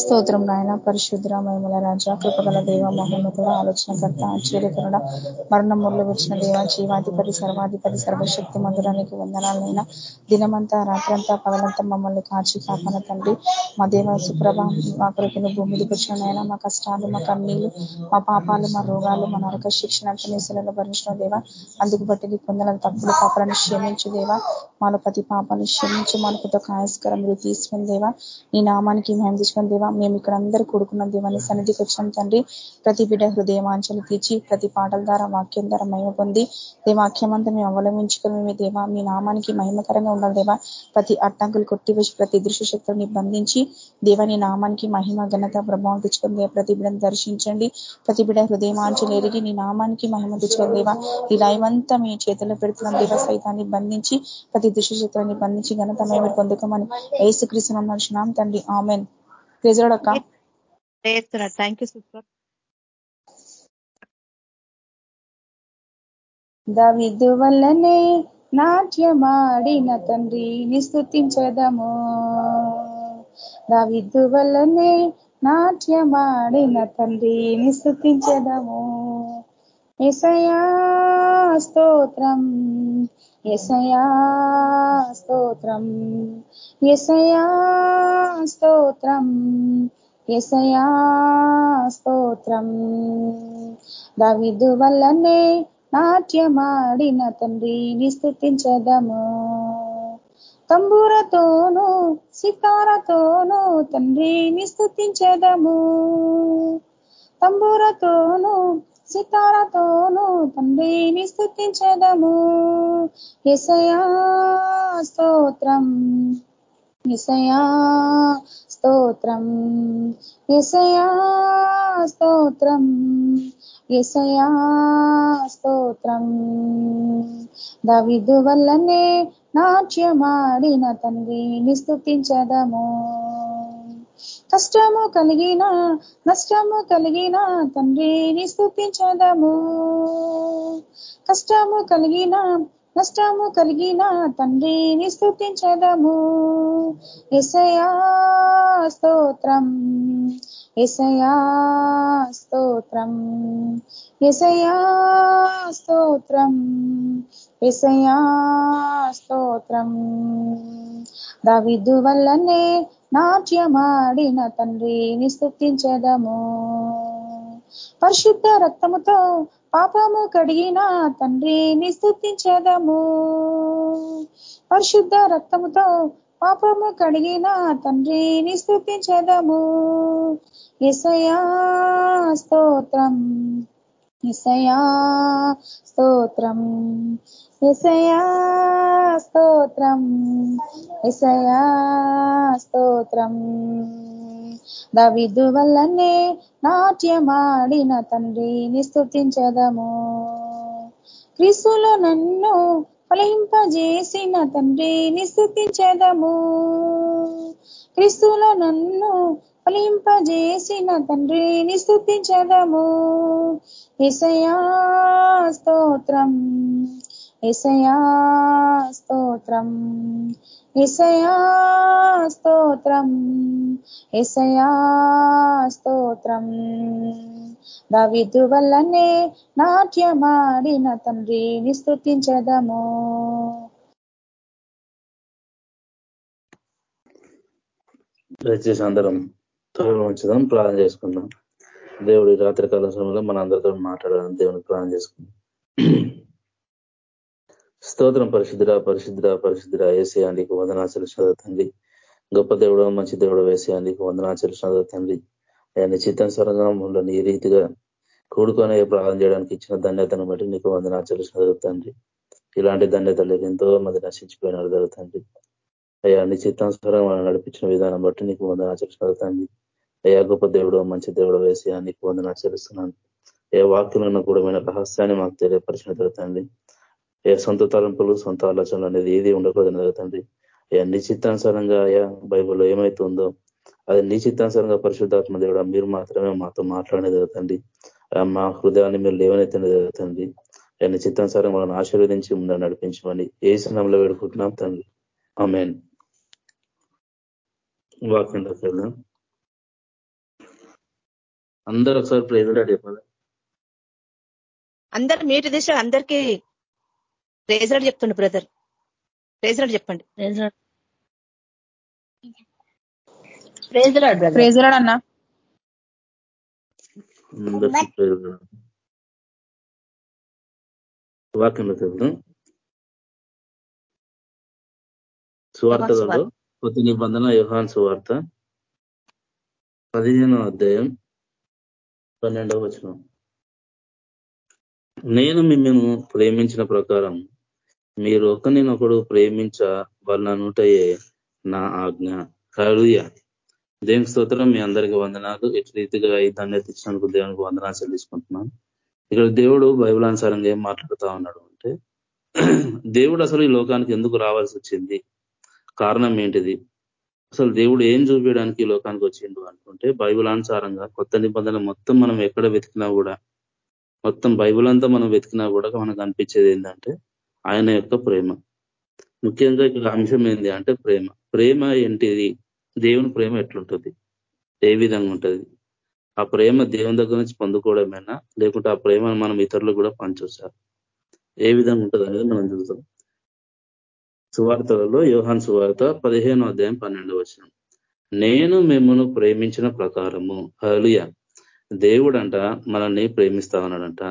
స్తోత్రం నాయన పరిశుద్ర మహిమల రాజా కృపగల దేవ మహోన్నతుడ ఆలోచనకర్త ఆశ్చర్యకరుడ మరణం ముళ్ళు వచ్చిన దేవ జీవాధిపతి సర్వాధిపతి సర్వశక్తి మందురానికి వందనాలైనా. దినమంతా రాత్రంతా పగలంతా మమ్మల్ని కాచి కాపన తండ్రి. మా దేవ సుప్రభ మా కొరకు భూమి దిగొచ్చిన మా కష్టాలు మా కన్నీళ్ళు మా పాపాలు మా రోగాలు మా నరక శిక్షణ అంతనేసలలో భరించిన దేవ. అందుకు బట్టి నీ కొందల తప్పులు పాపాలను క్షమించు దేవా. మాలో ప్రతి పాపాలను క్షమించి మనకుతో కాయస్కరం మీరు తీసుకుని దేవా. నీ నామానికి మేము తీసుకుని దేవా మేము ఇక్కడ అందరూ కూడుకున్నాం దేవాన్ని సన్నిధికి వచ్చాం తండ్రి ప్రతి బిడ్డ హృదయమాంచలు తీర్చి ప్రతి పాటల ద్వారా వాక్యం ద్వారా మహిమ పొంది దేవాక్యమంతా మేము అవలంబించుకుని మీ దేవా మీ నామానికి మహిమకరంగా ఉండాలి దేవా. ప్రతి అడ్డంకులు కొట్టివేసి ప్రతి దృశ్య శక్తుల్ని బంధించి దేవని నామానికి మహిమ ఘనత ప్రభావం తెచ్చుకుని ప్రతి బిడ్డను దర్శించండి. ప్రతి బిడ్డ హృదయమాంచలు ఎరిగి నీ నామానికి మహిమ తెచ్చుకుని దేవా ఈ లైవంతా మీ చేతుల్లో పెడుతున్నాం దేవ సైతాన్ని బంధించి ప్రతి దృశ్య శక్తులని బంధించి ఘనత మేము పొందుకోమని ఏసుక్రీస్తు నమ్మ తండ్రి. ఆమెన్. ప్రెజరాడక్క థ్యాంక్ యూ సూపర్ దవిద్దు వల్లనే నాట్యమాడిన తండ్రి నిస్తుతించదము దావిద్దు వల్లనే నాట్యమాడిన తండ్రి నిస్తుతించదము ఎసయా స్తోత్రం. ఎసయా స్తోత్రం. ఎసయా స్తోత్రం. ఎసయా స్తోత్రం. దావిదు వల్లనే నాట్యమాడిన తండ్రిని స్థుతించదము. తంబూరతోనూ సితారతోనూ తండ్రిని స్థుతించదము. తంబూరతోనూ సితారతోనూ తండ్రిని స్థుతించదము ఎసయా స్తోత్రం. ఎసయా స్తోత్రం. ఎసయా స్తోత్రం. ఎసయా స్తోత్రం. దవిదు వల్లనే నాట్యమాడిన తండ్రిని స్థుతించదము కష్టము కలిగిన నష్టము కలిగిన తండ్రిని స్థుతించదము. కష్టము కలిగిన నష్టము కలిగిన తండ్రిని స్థుతించదము. ఎసయా స్తోత్రం ఎసయా స్తోత్రం ఎసయా స్తోత్రం. ఎసయా స్తోత్రం. దావిదు వల్లనే నాట్యమాడిన తండ్రిని స్థుతించదము. పరిశుద్ధ రక్తముతో పాపము కడిగిన తండ్రిని స్థుతించదము. పరిశుద్ధ రక్తముతో పాపము కడిగిన తండ్రిని స్థుతించదము. ఎసయా స్తోత్రం. ఎసయా స్తోత్రం. ఎసయా స్తోత్రం ఎసయా స్తోత్రం. దవిదు వల్లనే నాట్యమాడిన తండ్రిని స్థుతించదము క్రిసులో నన్ను ఫలింపజేసిన తండ్రిని స్థుతించదము క్రిస్తులో నన్ను ఫలింపజేసిన తండ్రిని స్థుతించదము ఎసయా స్తోత్రం. ఎసయా స్తోత్రం. ఎసయా స్తోత్రం. ఎసయా స్తోత్రం. దావిదు వల్లనే నాట్యమాడిన తండ్రిని స్థుతించదము దయచేసి అందరం త్వరలో ఉంచుదాం ప్రార్థన చేసుకుందాం. దేవుడి రాత్రికాల సమయంలో మన అందరితో మాట్లాడాలని దేవుని ప్రార్థన చేసుకుందాం. స్తోత్రం పరిశుద్ధుడ పరిశుద్ధుడ పరిశుద్ధుడ ఏసీ నీకు వందనాచలు చదువుతుంది గొప్ప దేవుడు మంచి దేవుడు వేసే నీకు వందనాచలు చదువుతుంది ఆయన చిత్తానుసారంగా ఈ రీతిగా కూడుకొని ప్రార్థన చేయడానికి ఇచ్చిన ధన్యతను బట్టి నీకు వందనాచలు చదువుతండి ఇలాంటి ధన్యత లేక ఎంతో మంది నశించిపోయినారు జరుగుతుంది అయ్యా నీ చిత్తానుసారం నడిపించిన విధానం బట్టి నీకు వందనాచలు చదువుతండి అయ్యా గొప్ప దేవుడు మంచి దేవుడు వేసి నీకు వందనాచరిస్తున్నాను ఏ వాక్యంలో కూడా రహస్యాన్ని మాకు తెలియపరిచిన జరుగుతుంది ఏ సొంత తలంపులు సొంత ఆలోచనలు అనేది ఏది ఉండకూడదు జరుగుతుంది అయ్యా నిశ్చిత్తానుసారంగా అయ్యా బైబుల్లో ఏమవుతుందో అది నిశ్చిత్తానుసారంగా పరిశుద్ధాత్మ దేవుడు మీరు మాత్రమే మాతో మాట్లాడేది జరుగుతుంది మా హృదయాన్ని మీరు లేవనైతుంది జరుగుతుంది అయ్యా చిత్తానుసారం వాళ్ళని ఆశీర్వదించి ముందని నడిపించమని ఏ సమయంలో వేడుకుంటున్నాం తండ్రి. ఆమెన్. వాక్యంలోకి వెళ్దాం. అందరూ ఒకసారి ప్రేజలాడు చెప్పాలి అందరు మీటి దిశ అందరికీ ప్రేజలాడు చెప్తుండే బ్రదర్. ప్రేజలాడు చెప్పండి. ప్రేజలాడు అన్న. అందరికీ ప్రేజలాడు వాక్యంలో చదువు. సువార్తలలో కొత్త నిబంధన యోహాన్ సువార్త. పదిహేనో అధ్యాయం పన్నెండవ వచనం. నేను మిమ్మల్ని ప్రేమించిన ప్రకారం మీరు ఒకరినొకడు ప్రేమించ వాళ్ళనుటయే నా ఆజ్ఞ. కలుయ దేవుని స్తోత్రం మీ అందరికీ వందనాలు. ఎటు రీతిగా ఈ ధన్యత ఇచ్చినందుకు దేవునికి వందనాలు చెల్లించుకుంటున్నాను. ఇక్కడ దేవుడు బైబిల్ అనుసారంగా ఏం మాట్లాడుతా ఉన్నాడు అంటే దేవుడు అసలు ఈ లోకానికి ఎందుకు రావాల్సి వచ్చింది? కారణం ఏంటిది? అసలు దేవుడు ఏం చూపించడానికి ఈ లోకానికి వచ్చిండు అనుకుంటే బైబుల్ అనుసారంగా కొత్త నిబంధన మొత్తం మనం ఎక్కడ వెతికినా కూడా మొత్తం బైబుల్ అంతా మనం వెతికినా కూడా మనకు అనిపించేది ఏంటంటే ఆయన యొక్క ప్రేమ. ముఖ్యంగా ఇక్కడ అంశం ఏంటి అంటే ప్రేమ. ప్రేమ ఏంటిది? దేవుని ప్రేమ ఎట్లుంటుంది? ఏ విధంగా ఉంటుంది? ఆ ప్రేమ దేవుని దగ్గర నుంచి పొందుకోవడమేనా? లేకుంటే ఆ ప్రేమను మనం ఇతరులు కూడా పంచొచ్చారు ఏ విధంగా ఉంటుంది అనేది మనం చూద్దాం. సువార్తలలో యోహాన్ సువార్త పదిహేను అధ్యాయం పన్నెండు వచ్చిన నేను మిమ్మల్ని ప్రేమించిన ప్రకారము. హలియ దేవుడంట మనల్ని ప్రేమిస్తా ఉన్నాడంట.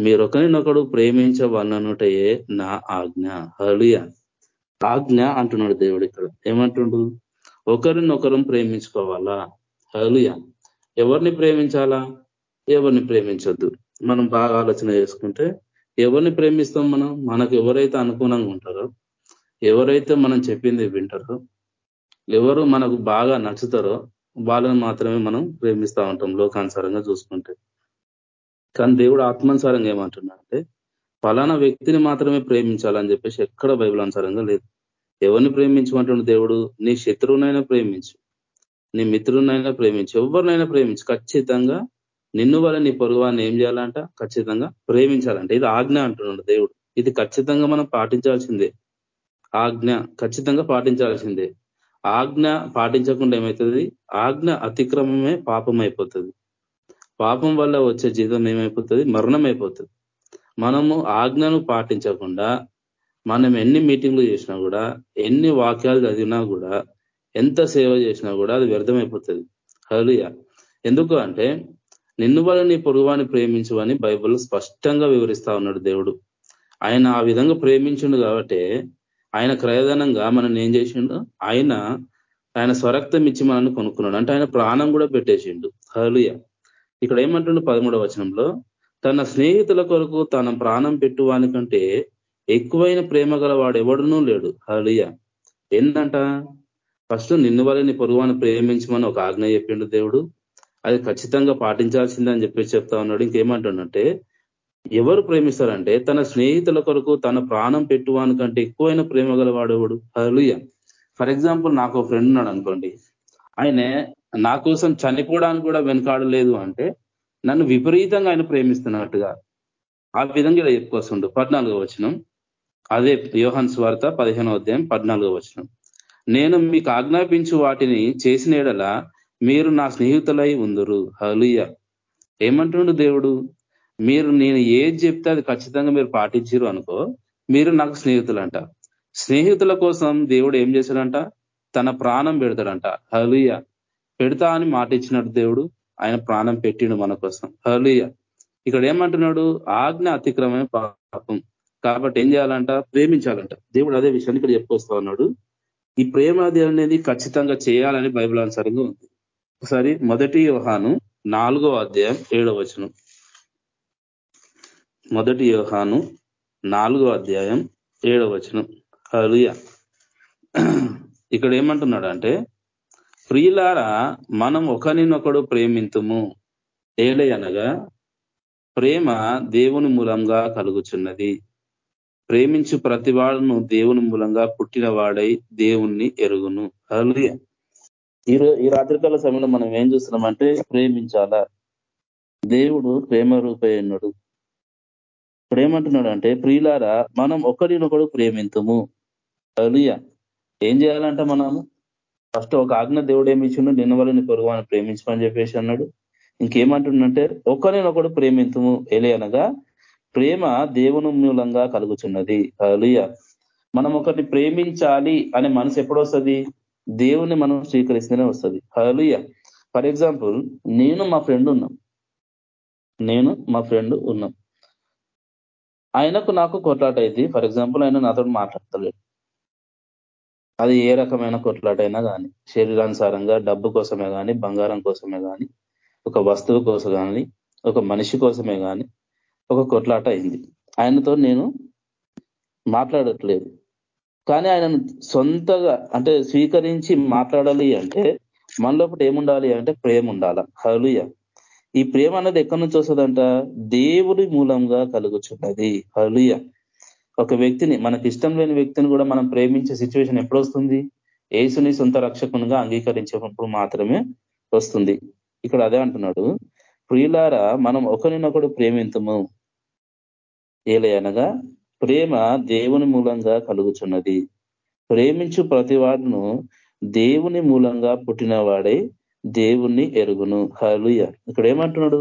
మీరు ఒకరినొకడు ప్రేమించవన్ననుటయే నా ఆజ్ఞ. హలియ ఆజ్ఞ అంటున్నాడు దేవుడు ఇక్కడ. ఏమంటుండు? ఒకరినొకరు ప్రేమించుకోవాలా? హలియ ఎవరిని ప్రేమించాలా? ఎవరిని ప్రేమించొద్దు. మనం బాగా ఆలోచన చేసుకుంటే ఎవరిని ప్రేమిస్తాం మనం? మనకు ఎవరైతే అనుకూలంగా ఉంటారో ఎవరైతే మనం చెప్పింది వింటారో ఎవరు మనకు బాగా నచ్చుతారో వాళ్ళని మాత్రమే మనం ప్రేమిస్తూ ఉంటాం లోకానుసారంగా చూసుకుంటే. కానీ దేవుడు ఆత్మానుసారంగా ఏమంటున్నాడంటే ఫలానా వ్యక్తిని మాత్రమే ప్రేమించాలని చెప్పేసి ఎక్కడ బైబిల్ అనుసారంగా లేదు. ఎవరిని ప్రేమించమంటున్నాడు దేవుడు? నీ శత్రువునైనా ప్రేమించు. నీ మిత్రునైనా ప్రేమించు. ఎవరినైనా ప్రేమించు. ఖచ్చితంగా నిన్ను వల్ల నీ పొరుగువాన్ని ఏం చేయాలంట? ఖచ్చితంగా ప్రేమించాలంట. ఇది ఆజ్ఞ అంటున్నాడు దేవుడు. ఇది ఖచ్చితంగా మనం పాటించాల్సిందే. ఆజ్ఞ ఖచ్చితంగా పాటించాల్సిందే. ఆజ్ఞ పాటించకుండా ఏమవుతుంది ఆజ్ఞ అతిక్రమమే పాపం అయిపోతుంది పాపం వల్ల వచ్చే జీతం ఏమైపోతుంది? మరణం అయిపోతుంది మనము ఆజ్ఞను పాటించకుండా మనం ఎన్ని మీటింగ్లు చేసినా కూడా ఎన్ని వాక్యాలు చదివినా కూడా ఎంత సేవ చేసినా కూడా అది వ్యర్థమైపోతుంది. హలుయ ఎందుకు అంటే నిన్ను వల్ల నీ పొరుగువాన్ని ప్రేమించవని బైబుల్ స్పష్టంగా వివరిస్తా ఉన్నాడు దేవుడు. ఆయన ఆ విధంగా ప్రేమించిండు కాబట్టి ఆయన క్రయధనంగా మనం ఏం చేసిండు? ఆయన ఆయన స్వరక్తం ఇచ్చి మనల్ని కొనుక్కున్నాడు. అంటే ఆయన ప్రాణం కూడా పెట్టేసిండు. హలుయ ఇక్కడ ఏమంటుండు పదమూడవ వచనంలో తన స్నేహితుల కొరకు తన ప్రాణం పెట్టువానికంటే ఎక్కువైన ప్రేమ గల వాడు ఎవడునూ లేడు. హలియ ఏంటంట ఫస్ట్ నిన్ను వల్ల నీ పొరుగువాన్ని ప్రేమించమని ఒక ఆజ్ఞ చెప్పిండు దేవుడు. అది ఖచ్చితంగా పాటించాల్సిందని చెప్పేసి చెప్తా ఉన్నాడు. ఇంకేమంటుండంటే ఎవరు ప్రేమిస్తారంటే తన స్నేహితుల కొరకు తన ప్రాణం పెట్టువాని కంటే ఎక్కువైన ప్రేమ గలవాడేవాడు హలియ ఫర్ ఎగ్జాంపుల్ నాకు ఒక ఫ్రెండ్ ఉన్నాడు అనుకోండి. ఆయనే నా కోసం చనిపోవడానికి కూడా వెనుకాడలేదు అంటే నన్ను విపరీతంగా ఆయన ప్రేమిస్తున్నట్టుగా ఆ విధంగా ఇలా చెప్పుకొస్తుండు పద్నాలుగో వచనం. అదే యోహన్ స్వార్త పదిహేనో అధ్యాయం పద్నాలుగో వచనం. నేను మీకు ఆజ్ఞాపించు వాటిని చేసిన ఎడల మీరు నా స్నేహితులై ఉందరు. హలుయ ఏమంటుండు దేవుడు? మీరు నేను ఏది చెప్తే అది ఖచ్చితంగా మీరు పాటించారు అనుకో మీరు నాకు స్నేహితులంట. స్నేహితుల కోసం దేవుడు ఏం చేశాడంట? తన ప్రాణం పెడతాడంట. హలుయ పెడతా అని మాట ఇచ్చినట్టు దేవుడు ఆయన ప్రాణం పెట్టిండు మన కోసం. హలుయ ఇక్కడ ఏమంటున్నాడు? ఆజ్ఞ అతిక్రమమే పాపం. కాబట్టి ఏం చేయాలంట? ప్రేమించాలంట. దేవుడు అదే విషయాన్ని ఇక్కడ చెప్పుకొస్తా ఉన్నాడు. ఈ ప్రేమ అనేది ఖచ్చితంగా చేయాలని బైబిల్ అనుసారంగా ఉంది. ఒకసారి మొదటి యోహాను నాలుగో అధ్యాయం ఏడో వచనం. మొదటి యోహాను నాలుగో అధ్యాయం ఏడో వచనం. హలుయ ఇక్కడ ఏమంటున్నాడు అంటే ప్రియులారా మనం ఒకరినొకడు ప్రేమింతుము. ఏలే అనగా ప్రేమ దేవుని మూలంగా కలుగుచున్నది. ప్రేమించు ప్రతివాడును దేవుని మూలంగా పుట్టిన వాడై దేవుణ్ణి ఎరుగును. హలుయ ఈ రాత్రికాల సమయంలో మనం ఏం చూస్తున్నామంటే ప్రేమించాలా? దేవుడు ప్రేమ రూపేణుడు ప్రేమంటున్నాడు అంటే ప్రియులారా మనం ఒకరినొకడు ప్రేమింతుము. అలియ ఏం చేయాలంట మనము? ఫస్ట్ ఒక ఆజ్ఞ దేవుడు ఏమి ఇచ్చిండు నిన్న వాళ్ళని పొరుగువాన్ని ప్రేమించమని చెప్పేసి అన్నాడు. ఇంకేమంటుండంటే ఒకరినొకడు ప్రేమింతుము ఎలే అనగా ప్రేమ దేవుని మూలంగా కలుగుతున్నది అలుయ మనం ఒకరిని ప్రేమించాలి అనే మనసు ఎప్పుడు వస్తుంది? దేవుని మనం స్వీకరిస్తేనే వస్తుంది. హలుయ ఫర్ ఎగ్జాంపుల్ నేను మా ఫ్రెండ్ ఉన్నాం. నేను మా ఫ్రెండ్ ఉన్నాం. ఆయనకు నాకు కొట్లాట అయింది ఫర్ ఎగ్జాంపుల్ ఆయన నాతో మాట్లాడతలేడు. అది ఏ రకమైన కొట్లాటైనా కానీ శరీరానుసారంగా డబ్బు కోసమే కానీ బంగారం కోసమే కానీ ఒక వస్తువు కోసం కానీ ఒక మనిషి కోసమే కానీ ఒక కొట్లాట అయింది. ఆయనతో నేను మాట్లాడట్లేదు. కానీ ఆయనను సొంతగా అంటే స్వీకరించి మాట్లాడాలి అంటే మనలోపటి ఏముండాలి అంటే ప్రేమ ఉండాల? హలుయ ఈ ప్రేమ అనేది ఎక్కడి నుంచి వస్తుందంట? దేవుడి మూలంగా కలుగుచున్నది. హలుయ ఒక వ్యక్తిని మనకి ఇష్టం లేని వ్యక్తిని కూడా మనం ప్రేమించే సిచ్యువేషన్ ఎప్పుడు వస్తుంది ఏసుని సొంత రక్షకునిగా అంగీకరించినప్పుడు మాత్రమే వస్తుంది. ఇక్కడ అదే అంటున్నాడు. ప్రియులారా మనం ఒకరినొకడు ప్రేమింతము. ఏలయనగా అనగా ప్రేమ దేవుని మూలంగా కలుగుచున్నది. ప్రేమించు ప్రతివాడును దేవుని మూలంగా పుట్టినవాడై దేవుణ్ణి ఎరుగును. హలుయ ఇక్కడ ఏమంటున్నాడు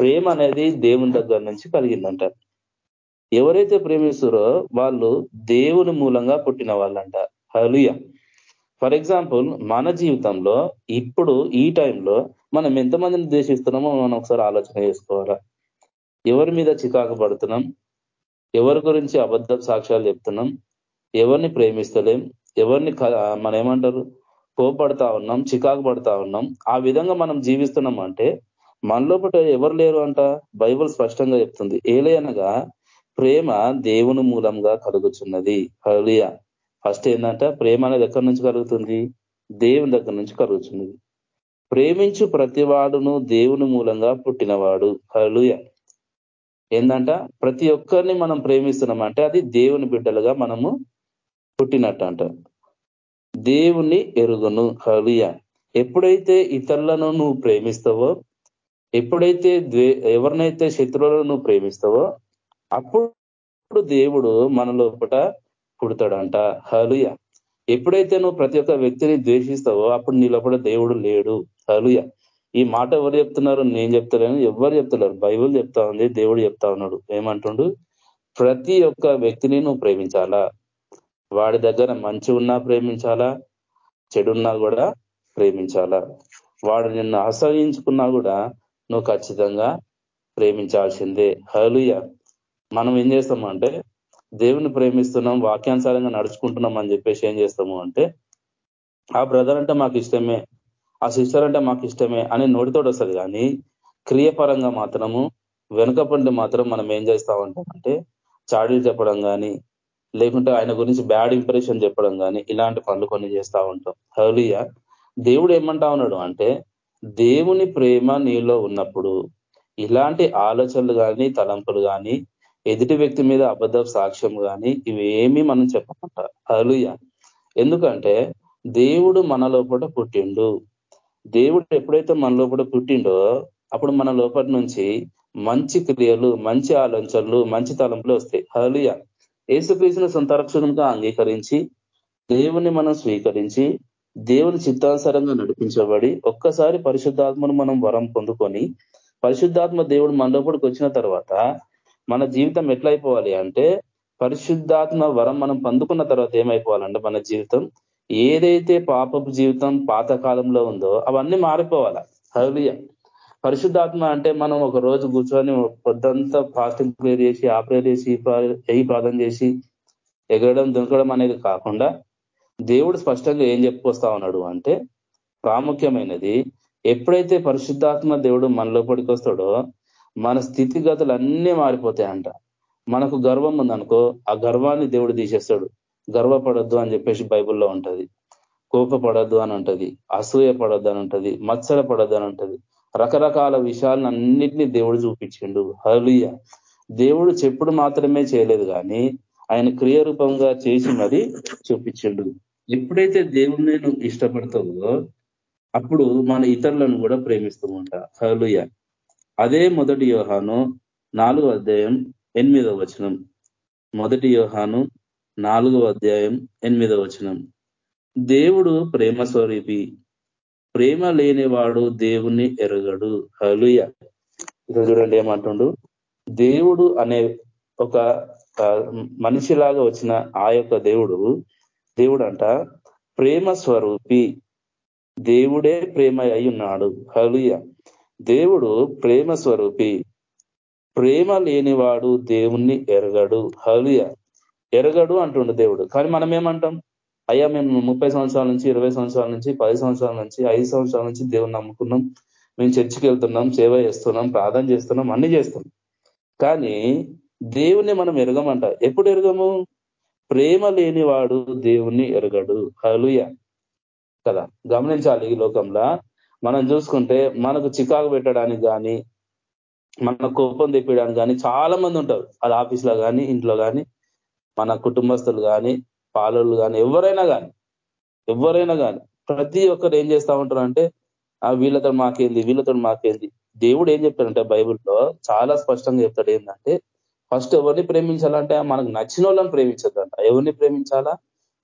ప్రేమ అనేది దేవుని దగ్గర నుంచి కలిగిందంట. ఎవరైతే ప్రేమిస్తారో వాళ్ళు దేవుని మూలంగా పుట్టిన వాళ్ళంట. హలుయ ఫర్ ఎగ్జాంపుల్ మన జీవితంలో ఇప్పుడు ఈ టైంలో మనం ఎంతమందిని ద్వేషిస్తున్నామో మనం ఒకసారి ఆలోచన చేసుకోవాలా? ఎవరి మీద చికాకు పడుతున్నాం? ఎవరి గురించి అబద్ధ సాక్ష్యాలు చెప్తున్నాం? ఎవరిని ప్రేమిస్తలేం? ఎవరిని మనం ఏమంటారు? కోపడతా ఉన్నాం? చికాకు పడతా ఉన్నాం? ఆ విధంగా మనం జీవిస్తున్నాం అంటే మనలోపట ఎవరు లేరు అంట? బైబుల్ స్పష్టంగా చెప్తుంది. ఏలే ప్రేమ దేవుని మూలంగా కలుగుతున్నది హలియ ఫస్ట్ ఏంటంట ప్రేమ అనేది ఎక్కడి నుంచి కలుగుతుంది? దేవుని దగ్గర నుంచి కలుగుతున్నది ప్రేమించు ప్రతివాడును దేవుని మూలంగా పుట్టినవాడు. హలుయ ఏంటంట ప్రతి ఒక్కరిని మనం ప్రేమిస్తున్నామంటే అది దేవుని బిడ్డలుగా మనము పుట్టినట్టు అంట దేవుని ఎరుగును. హలియ ఎప్పుడైతే ఇతరులను నువ్వు ప్రేమిస్తావో ఎప్పుడైతే ఎవరినైతే శత్రువులను నువ్వు ప్రేమిస్తావో అప్పుడు దేవుడు మన లోపల పుడతాడంట. హలుయ ఎప్పుడైతే నువ్వు ప్రతి ఒక్క వ్యక్తిని ద్వేషిస్తావో అప్పుడు నీ లోపల దేవుడు లేడు. హలుయ ఈ మాట ఎవరు చెప్తున్నారు? నేను చెప్తలేను ఎవరు చెప్తున్నారు బైబుల్ చెప్తా ఉంది దేవుడు చెప్తా ఉన్నాడు. ఏమంటుండు? ప్రతి ఒక్క వ్యక్తిని నువ్వు ప్రేమించాలా? వాడి దగ్గర మంచి ఉన్నా ప్రేమించాలా? చెడున్నా కూడా ప్రేమించాలా? వాడు నిన్ను ఆశ్రయించుకున్నా కూడా నువ్వు ఖచ్చితంగా ప్రేమించాల్సిందే. హలుయ మనం ఏం చేస్తాము అంటే దేవుని ప్రేమిస్తున్నాం వాక్యానుసారంగా నడుచుకుంటున్నాం అని చెప్పేసి ఏం చేస్తాము అంటే ఆ బ్రదర్ అంటే మాకు ఇష్టమే ఆ సిస్టర్ అంటే మాకు ఇష్టమే అని నోటితోటి వస్తుంది. కానీ క్రియపరంగా మాత్రము వెనుకపండి మాత్రం మనం ఏం చేస్తా అంటే చాడీలు చెప్పడం కానీ లేకుంటే ఆయన గురించి బ్యాడ్ ఇంప్రెషన్ చెప్పడం కానీ ఇలాంటి పనులు కొన్ని చేస్తూ ఉంటాం. హౌలియా దేవుడు ఏమంటా ఉన్నాడు అంటే దేవుని ప్రేమ నీలో ఉన్నప్పుడు ఇలాంటి ఆలోచనలు కానీ తలంపులు కానీ ఎదుటి వ్యక్తి మీద అబద్ధ సాక్ష్యం కానీ ఇవేమీ మనం చెప్పమంట అలుయ ఎందుకంటే దేవుడు మన లోపల పుట్టిండు. దేవుడు ఎప్పుడైతే మన లోపల పుట్టిండో అప్పుడు మన లోపల నుంచి మంచి క్రియలు మంచి ఆలోచనలు మంచి తలంపులు వస్తాయి. అలుయ ఏసుక్రీస్తుని సొంత అంగీకరించి దేవుని మనం స్వీకరించి దేవుని చిత్తానుసారంగా నడిపించబడి ఒక్కసారి పరిశుద్ధాత్మను మనం వరం పొందుకొని పరిశుద్ధాత్మ దేవుడు మన లోపలికి వచ్చిన తర్వాత మన జీవితం ఎట్లయిపోవాలి అంటే పరిశుద్ధాత్మ వరం మనం పొందుకున్న తర్వాత ఏమైపోవాలంటే మన జీవితం ఏదైతే పాపపు జీవితం పాత కాలంలో ఉందో అవన్నీ మారిపోవాలి? హలియ పరిశుద్ధాత్మ అంటే మనం ఒక రోజు కూర్చొని పొద్దంతా ఫాస్టింగ్ ప్రేర్ చేసి ఆ ప్రేర్ చేసి ఈ ప్రార్థన చేసి ఎగరడం దొరకడం అనేది కాకుండా దేవుడు స్పష్టంగా ఏం చెప్పుకొస్తా ఉన్నాడు అంటే ప్రాముఖ్యమైనది ఎప్పుడైతే పరిశుద్ధాత్మ దేవుడు మన లోపలికి వస్తాడో మన స్థితిగతులు అన్నీ మారిపోతాయంట. మనకు గర్వం ఉందనుకో ఆ గర్వాన్ని దేవుడు తీసేస్తాడు. గర్వపడద్దు అని చెప్పేసి బైబుల్లో ఉంటది. కోపపడద్దు అని ఉంటది. అసూయ పడద్దు అని ఉంటది. మత్సర పడద్దు అని ఉంటది. రకరకాల విషయాలను అన్నిటినీ దేవుడు చూపించిండు. హలియ దేవుడు చెప్పుడు మాత్రమే చేయలేదు కానీ ఆయన క్రియారూపంగా చేసి మరి చూపించిండు. ఎప్పుడైతే దేవుడిని నువ్వు ఇష్టపడతావో అప్పుడు మన ఇతరులను కూడా ప్రేమిస్తూ ఉంటా హలుయ అదే మొదటి యోహాను నాలుగో అధ్యాయం ఎనిమిదో వచనం. మొదటి యోహాను నాలుగో అధ్యాయం ఎనిమిదో వచనం. దేవుడు ప్రేమ స్వరూపి. ప్రేమ లేనివాడు దేవుణ్ణి ఎరగడు. హలుయ ఇక్కడ చూడండి ఏమంటుండు? దేవుడు అనే ఒక మనిషిలాగా వచ్చిన ఆ యొక్క దేవుడు దేవుడు అంట ప్రేమ స్వరూపి. దేవుడే ప్రేమ అయి ఉన్నాడు. హలుయ దేవుడు ప్రేమ స్వరూపి. ప్రేమ లేనివాడు దేవుణ్ణి ఎరగడు. హలుయ ఎరగడు అంటుండు దేవుడు. కానీ మనం ఏమంటాం? అయ్యా మేము ముప్పై సంవత్సరాల నుంచి ఇరవై సంవత్సరాల నుంచి పది సంవత్సరాల నుంచి ఐదు సంవత్సరాల నుంచి దేవుని నమ్ముకున్నాం. మేము చర్చికి వెళ్తున్నాం సేవ చేస్తున్నాం ప్రార్థన చేస్తున్నాం అన్ని చేస్తున్నాం. కానీ దేవుణ్ణి మనం ఎరగమంట. ఎప్పుడు ఎరగము? ప్రేమ లేనివాడు దేవుణ్ణి ఎరగడు. హలుయ కదా? గమనించాలి ఈ లోకంలో. మనం చూసుకుంటే మనకు చికాకు పెట్టడానికి కానీ మన కోపం తెప్పడానికి కానీ చాలా మంది ఉంటారు. అది ఆఫీస్లో కానీ ఇంట్లో కానీ మన కుటుంబస్తులు కానీ పాలలు కానీ ఎవరైనా కానీ ఎవరైనా కానీ ప్రతి ఒక్కరు ఏం చేస్తా ఉంటారు అంటే ఆ వీళ్ళతో మాకేంది వీళ్ళతో మాకేంది. దేవుడు ఏం చెప్తాడంటే బైబిల్లో చాలా స్పష్టంగా చెప్తాడు ఏంటంటే ఫస్ట్ ఎవరిని ప్రేమించాలంటే మనకు నచ్చిన వాళ్ళని ప్రేమించద్దంట. ఎవరిని ప్రేమించాలా?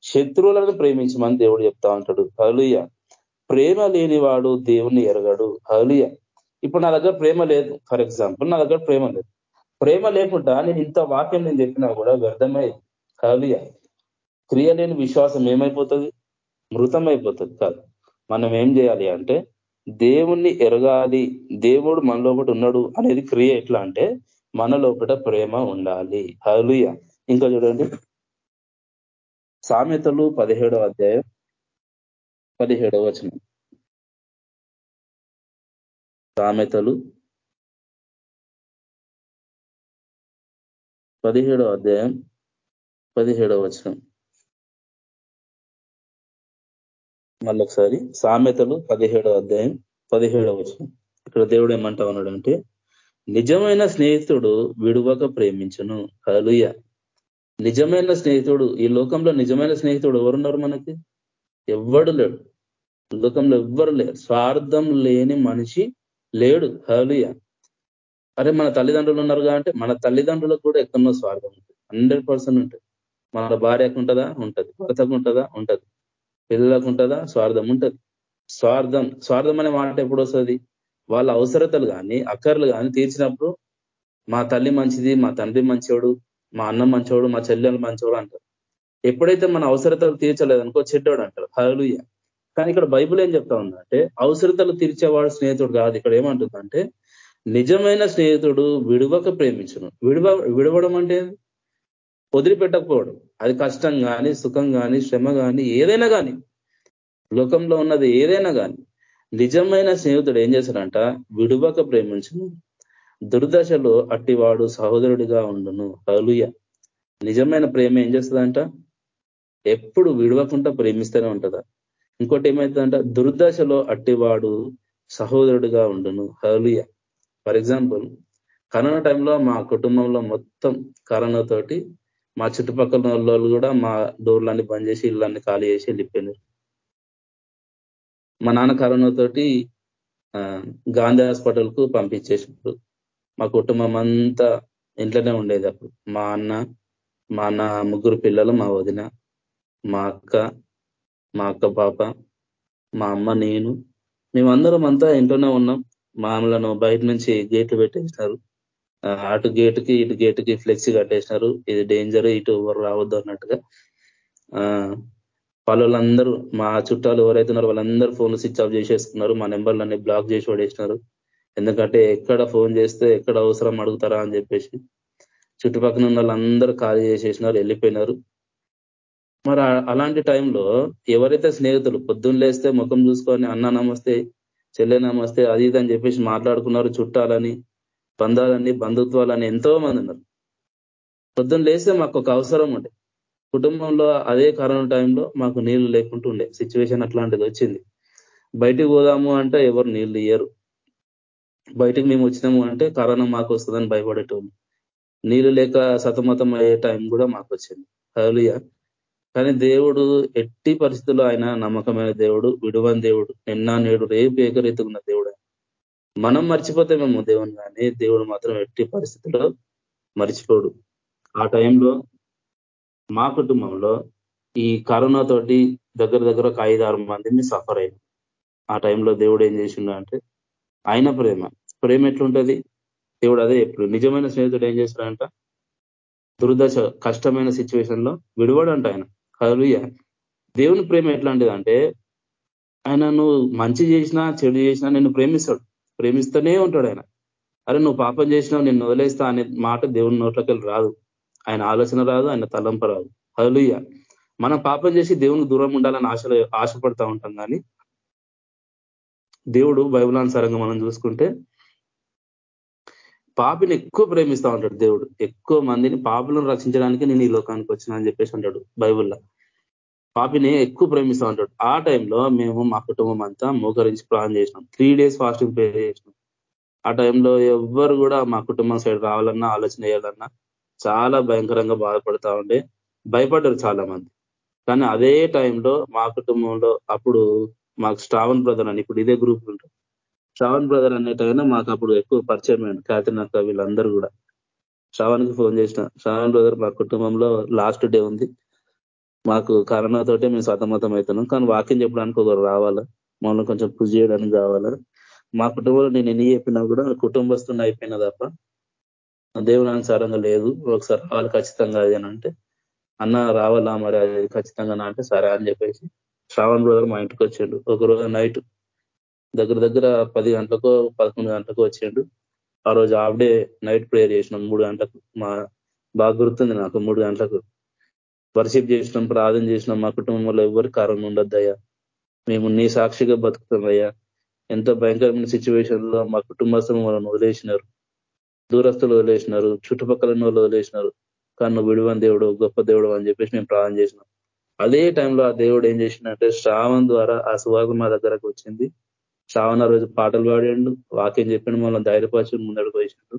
శత్రువులను ప్రేమించమని దేవుడు చెప్తా ఉంటాడు. కలుయ్య ప్రేమ లేనివాడు దేవుణ్ణి ఎరగడు. హలియ ఇప్పుడు నా దగ్గర ప్రేమ లేదు. ఫర్ ఎగ్జాంపుల్ నా దగ్గర ప్రేమ లేదు. ప్రేమ లేకుండా నేను ఇంత వాక్యం నేను చెప్పినా కూడా వ్యర్థమై హలియ క్రియ లేని విశ్వాసం ఏమైపోతుంది? మృతమైపోతుంది కాదు. మనం ఏం చేయాలి అంటే దేవుణ్ణి ఎరగాలి. దేవుడు మన లోపల ఉన్నాడు అనేది క్రియ ఎట్లా అంటే మన లోపల ప్రేమ ఉండాలి. హలుయ ఇంకా చూడండి. సామెతలు పదిహేడో అధ్యాయం పదిహేడవ వచనం. సామెతలు పదిహేడవ అధ్యాయం పదిహేడవ వచనం. మళ్ళొకసారి సామెతలు పదిహేడవ అధ్యాయం పదిహేడవ వచనం. ఇక్కడ దేవుడు ఏమంటా ఉన్నాడు అంటే నిజమైన స్నేహితుడు విడువక ప్రేమించును. కలుయ నిజమైన స్నేహితుడు ఈ లోకంలో నిజమైన స్నేహితుడు ఎవరున్నారు మనకి? ఎవ్వడు లేడు. లోకంలో ఎవ్వరు లేరు. స్వార్థం లేని మనిషి లేడు. హలియ అరే మన తల్లిదండ్రులు ఉన్నారు అంటే మన తల్లిదండ్రులకు కూడా ఎక్కడో స్వార్థం ఉంటుంది. హండ్రెడ్ పర్సెంట్ ఉంటుంది. మన భార్యకు ఉంటుందా? ఉంటది. భర్తకు ఉంటుందా? ఉంటది. పిల్లలకు ఉంటుందా? స్వార్థం ఉంటది. స్వార్థం స్వార్థం అనే మాట ఎప్పుడు వస్తుంది? వాళ్ళ అవసరతలు కానీ అక్కర్లు కానీ తీర్చినప్పుడు మా తల్లి మంచిది మా తండ్రి మంచోడు మా అన్న మంచోడు మా చెల్లెలు మంచోడు అంటారు. ఎప్పుడైతే మన అవసరతలు తీర్చలేదనుకో చెడ్డోడు అంటారు. హలుయ కానీ ఇక్కడ బైబుల్ ఏం చెప్తా ఉందంటే అవసరతలు తీర్చేవాడు స్నేహితుడు కాదు. ఇక్కడ ఏమంటుందంటే నిజమైన స్నేహితుడు విడువక ప్రేమించను. విడువ విడవడం అంటే వదిలిపెట్టకపోవడం. అది కష్టం కానీ సుఖం కానీ శ్రమ కానీ ఏదైనా కానీ లోకంలో ఉన్నది ఏదైనా కానీ నిజమైన స్నేహితుడు ఏం చేశాడంట? విడువక ప్రేమించను. దుర్దశలో అట్టివాడు సహోదరుడిగా ఉండును. హలుయ నిజమైన ప్రేమ ఏం చేస్తుందంట? ఎప్పుడు విడవకుండా ప్రేమిస్తూనే ఉంటుందా? ఇంకోటి ఏమవుతుందంట దుర్దశలో అట్టివాడు సహోదరుడిగా ఉండును. హలుయ ఫర్ ఎగ్జాంపుల్ కరోనా టైంలో మా కుటుంబంలో మొత్తం కరోనా తోటి మా చుట్టుపక్కల వాళ్ళు కూడా మా డోర్లన్నీ బంద్ చేసి ఇళ్ళన్ని ఖాళీ చేసి వెళ్ళిపోయినారు. మా నాన్న కరోనా తోటి గాంధీ హాస్పిటల్కు పంపించేసినప్పుడు మా కుటుంబం అంతా ఇంట్లోనే ఉండేది అప్పుడు. మా అన్న మా అన్న ముగ్గురు పిల్లలు మా వదిన మా అక్క మా అక్క పాప మా అమ్మ నేను మేమందరం అంతా ఇంట్లోనే ఉన్నాం. మామూలను బయట నుంచి గేట్లు పెట్టేసినారు. అటు గేటుకి ఇటు గేటుకి ఫ్లెక్సీ కట్టేసినారు. ఇది డేంజర్ ఇటు ఎవరు రావద్దు అన్నట్టుగా. వాళ్ళందరూ మా చుట్టాలు ఎవరైతే ఉన్నారో వాళ్ళందరూ ఫోన్ స్విచ్ ఆఫ్ చేసేసుకున్నారు. మా నెంబర్లన్నీ బ్లాక్ చేసి పడేసినారు. ఎందుకంటే ఎక్కడ ఫోన్ చేస్తే ఎక్కడ అవసరం అడుగుతారా అని చెప్పేసి. చుట్టుపక్కల ఉన్న వాళ్ళందరూ ఖాళీ చేసేసినారు వెళ్ళిపోయినారు. మరి అలాంటి టైంలో ఎవరైతే స్నేహితులు పొద్దున్న లేస్తే ముఖం చూసుకొని అన్న నమస్తే చెల్లె నమస్తే అది ఇది అని చెప్పేసి మాట్లాడుకున్నారు చుట్టాలని బంధాలని బంధుత్వాలని ఎంతో మంది ఉన్నారు. పొద్దున్న లేస్తే మాకు ఒక అవసరం ఉండే. కుటుంబంలో అదే కరోనా టైంలో మాకు నీళ్ళు లేకుంటుండే సిచ్యువేషన్ అట్లాంటిది వచ్చింది. బయటికి పోదాము అంటే ఎవరు నీళ్ళు ఇయ్యరు. బయటికి మేము వచ్చినాము అంటే కరోనా మాకు వస్తుందని భయపడేటోళ్ళు. నీళ్ళు లేక సతమతం అయ్యే టైం కూడా మాకు వచ్చింది. హలియా కానీ దేవుడు ఎట్టి పరిస్థితుల్లో ఆయన నమ్మకమైన దేవుడు విడువని దేవుడు నిన్న నేడు రేపు ఏకరీతున్న దేవుడు. మనం మర్చిపోతే మేము దేవుని కానీ దేవుడు మాత్రం ఎట్టి పరిస్థితుల్లో మర్చిపోడు. ఆ టైంలో మా కుటుంబంలో ఈ కరోనా తోటి దగ్గర దగ్గర ఒక ఐదారు మందిని సఫర్ అయ్యాం ఆ టైంలో దేవుడు ఏం చేసిండు అంటే ఆయన ప్రేమ. ప్రేమ ఎట్లుంటది? దేవుడు అదే ఎప్పుడు నిజమైన స్నేహితుడు ఏం చేస్తాడంట? దుర్దశ కష్టమైన సిచ్యువేషన్లో విడివాడంట ఆయన. హలుయ దేవుని ప్రేమ ఎట్లాంటిదంటే ఆయన నువ్వు మంచి చేసినా చెడు చేసినా నిన్ను ప్రేమిస్తాడు. ప్రేమిస్తూనే ఉంటాడు ఆయన. అరే నువ్వు పాపం చేసినావు నిన్ను వదిలేస్తా అనే మాట దేవుని నోట్లోకి రాదు. ఆయన ఆలోచన రాదు ఆయన తలంప రాదు. హలుయ మనం పాపం చేసి దేవునికి దూరం ఉండాలని ఆశలు ఆశపడతా ఉంటాం కానీ దేవుడు బైబులానుసారంగా మనం చూసుకుంటే పాపిని ఎక్కువ ప్రేమిస్తా ఉంటాడు దేవుడు. ఎక్కువ మందిని పాపులను రక్షించడానికి నేను ఈ లోకానికి వచ్చిన అని చెప్పేసి అంటాడు బైబుల్లో. పాపిని ఎక్కువ ప్రేమిస్తా ఉంటాడు. ఆ టైంలో మేము మా కుటుంబం అంతా మోకరించి ప్లాన్ చేసినాం. త్రీ డేస్ ఫాస్టింగ్ ప్రే చేసినాం. ఆ టైంలో ఎవ్వరు కూడా మా కుటుంబం సైడ్ రావాలన్నా ఆలోచన చేయాలన్నా చాలా భయంకరంగా బాధపడతా ఉండే. భయపడ్డారు చాలా మంది కానీ అదే టైంలో మా కుటుంబంలో అప్పుడు మాకు శ్రావణ్ బ్రదర్ అని ఇప్పుడు ఇదే గ్రూప్ ఉంటారు శ్రావణ్ బ్రదర్ అనేటైనా మాకు అప్పుడు ఎక్కువ పరిచయం అయింది క్యాథరిన్ అక్క వీళ్ళందరూ కూడా. శ్రావణ్కి ఫోన్ చేసిన. శ్రావణ్ బ్రదర్ మా కుటుంబంలో లాస్ట్ డే ఉంది. మాకు కరోనాతోటే మేము సతమతం అవుతున్నాం కానీ వాక్యం చెప్పడానికి ఒకరు రావాలా. మమ్మల్ని కొంచెం పూజ చేయడానికి కావాలా. మా కుటుంబంలో నేను ఎన్ని చెప్పినా కూడా కుటుంబస్తున్న అయిపోయినా తప్ప దేవునానుసారంగా లేదు. ఒకసారి రావాలి ఖచ్చితంగా అది అంటే అన్న రావాలా మరి? అది ఖచ్చితంగా అంటే సరే అని చెప్పేసి శ్రావణ్ బ్రదర్ మా ఇంటికి వచ్చాడు. ఒక రోజు నైట్ దగ్గర దగ్గర పది గంటలకు పదకొండు గంటలకు వచ్చిండు. ఆ రోజు ఆవిడే నైట్ ప్రేయర్ చేసినాం మూడు గంటలకు. మా బాగా గుర్తుంది నాకు మూడు గంటలకు. వర్షిప్ చేసినాం ప్రార్థన చేసినాం. మా కుటుంబంలో ఎవరికి కారణం ఉండొద్దయ్యా. మేము నీ సాక్షిగా బతుకుతామయ్యా ఎంత భయంకరమైన సిచ్యువేషన్లో మా కుటుంబస్తులు వాళ్ళని వదిలేసినారు. దూరస్తులు వదిలేసినారు చుట్టుపక్కల వాళ్ళు వదిలేసినారు. కానీ నువ్వు విడువని దేవుడు గొప్ప దేవుడు అని చెప్పేసి మేము ప్రార్థన చేసినాం. అదే టైంలో ఆ దేవుడు ఏం చేసిందంటే శ్రావం ద్వారా ఆ సువాగం మా దగ్గరకు వచ్చింది. శ్రావణ రోజు పాటలు పాడిండు వాక్యం చెప్పిన మమ్మల్ని ధైర్యపరిచి ముందడుగు వేసిండు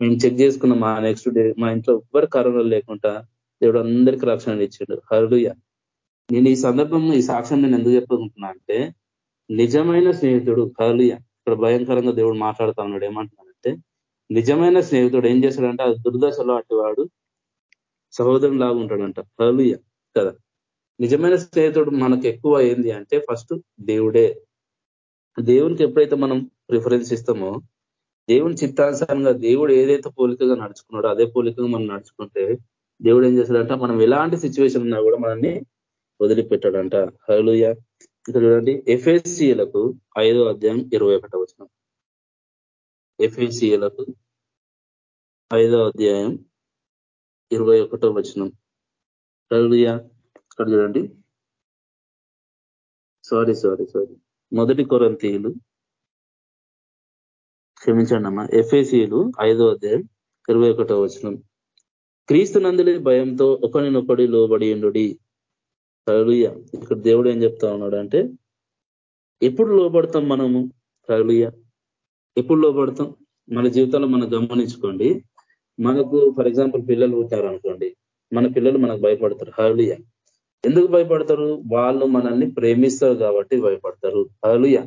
మేము చెక్ చేసుకున్నాం మా నెక్స్ట్ డే మా ఇంట్లో ఎవ్వరు కరోనా లేకుండా దేవుడు అందరికీ రక్షణ ఇచ్చిండు. హరుడుయ నేను ఈ సందర్భం ఈ సాక్ష్యం నేను ఎందుకు చెప్పుకుంటున్నా అంటే నిజమైన స్నేహితుడు హరుడుయ ఇక్కడ భయంకరంగా దేవుడు మాట్లాడుతా ఉన్నాడు. ఏమంటున్నాడంటే నిజమైన స్నేహితుడు ఏం చేశాడంటే అది దుర్దశలో అటువాడు సహోదరుని లాగా ఉంటాడంట. హరులుయ కదా. నిజమైన స్నేహితుడు మనకు ఎక్కువ ఏంది అంటే ఫస్ట్ దేవుడే. దేవునికి ఎప్పుడైతే మనం ప్రిఫరెన్స్ ఇస్తామో దేవుని చిత్తానుసారంగా దేవుడు ఏదైతే పోలికగా నడుచుకున్నాడో అదే పోలికగా మనం నడుచుకుంటే దేవుడు ఏం చేస్తాడంట? మనం ఎలాంటి సిచ్యువేషన్ ఉన్నా కూడా మనల్ని వదిలిపెట్టాడంట. హలుయ ఇక్కడ చూడండి ఎఫ్ఎస్సీలకు ఐదో అధ్యాయం ఇరవై ఒకటో వచ్చిన ఎఫ్ఎస్సీలకు ఐదో అధ్యాయం ఇరవై ఒకటో వచనం. హలుయ ఇక్కడ చూడండి. సారీ సారీ సారీ మొదటి కొరంతీయులు. క్షమించండి అమ్మా ఎఫ్ఏసీలు ఐదో అధ్యాయం ఇరవై ఒకటో వచనం. క్రీస్తు నందులే భయంతో ఒకరినొకడి లోబడి ఉండు కలుయ ఇక్కడ దేవుడు ఏం చెప్తా ఉన్నాడు అంటే ఎప్పుడు లోబడతాం మనము? కలుయ ఎప్పుడు లోబడతాం? మన జీవితంలో మనం గమనించుకోండి. మనకు ఫర్ ఎగ్జాంపుల్ పిల్లలు పుట్టారనుకోండి. మన పిల్లలు మనకు భయపడతారు. హలుయ ఎందుకు భయపడతారు? వాళ్ళు మనల్ని ప్రేమిస్తారు కాబట్టి భయపడతారు. హలుయ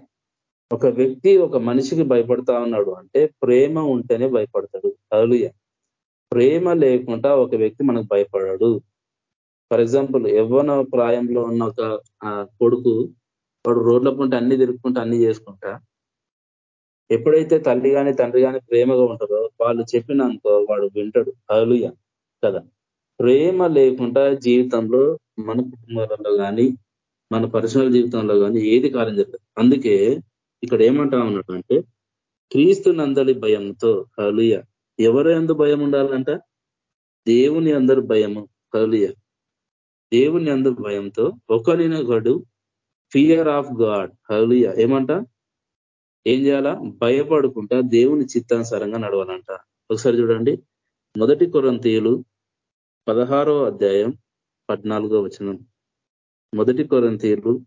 ఒక వ్యక్తి ఒక మనిషికి భయపడతా ఉన్నాడు అంటే ప్రేమ ఉంటేనే భయపడతాడు. అలుయ ప్రేమ లేకుండా ఒక వ్యక్తి మనకు భయపడాడు. ఫర్ ఎగ్జాంపుల్ యవ్వన ప్రాయంలో ఉన్న ఒక కొడుకు వాడు రోడ్ల పుంటే అన్ని తిరుక్కుంటా అన్ని చేసుకుంటా. ఎప్పుడైతే తల్లి కానీ తండ్రి కానీ ప్రేమగా ఉంటారో వాళ్ళు చెప్పినానుకో వాడు వింటాడు. అలుయ కదా. ప్రేమ లేకుండా జీవితంలో మన కుటుంబాలలో కానీ మన పర్సనల్ జీవితంలో కానీ ఏది కార్యం జరగదు. అందుకే ఇక్కడ ఏమంటా ఉన్నట్టు అంటే క్రీస్తు నందలి భయంతో కలుయ ఎవరు ఎందు భయం ఉండాలంట? దేవుని అందరు భయము కలుయ దేవుని అందరు భయంతో ఒకరినొకడు ఫియర్ ఆఫ్ గాడ్ హలుయ ఏమంట? ఏం చేయాలా? భయపడుకుంటా దేవుని చిత్తానుసారంగా నడవాలంట. ఒకసారి చూడండి మొదటి కొరంతీయులు పదహారో అధ్యాయం పద్నాలుగో వచనం. మొదటి కొరంతీర్లు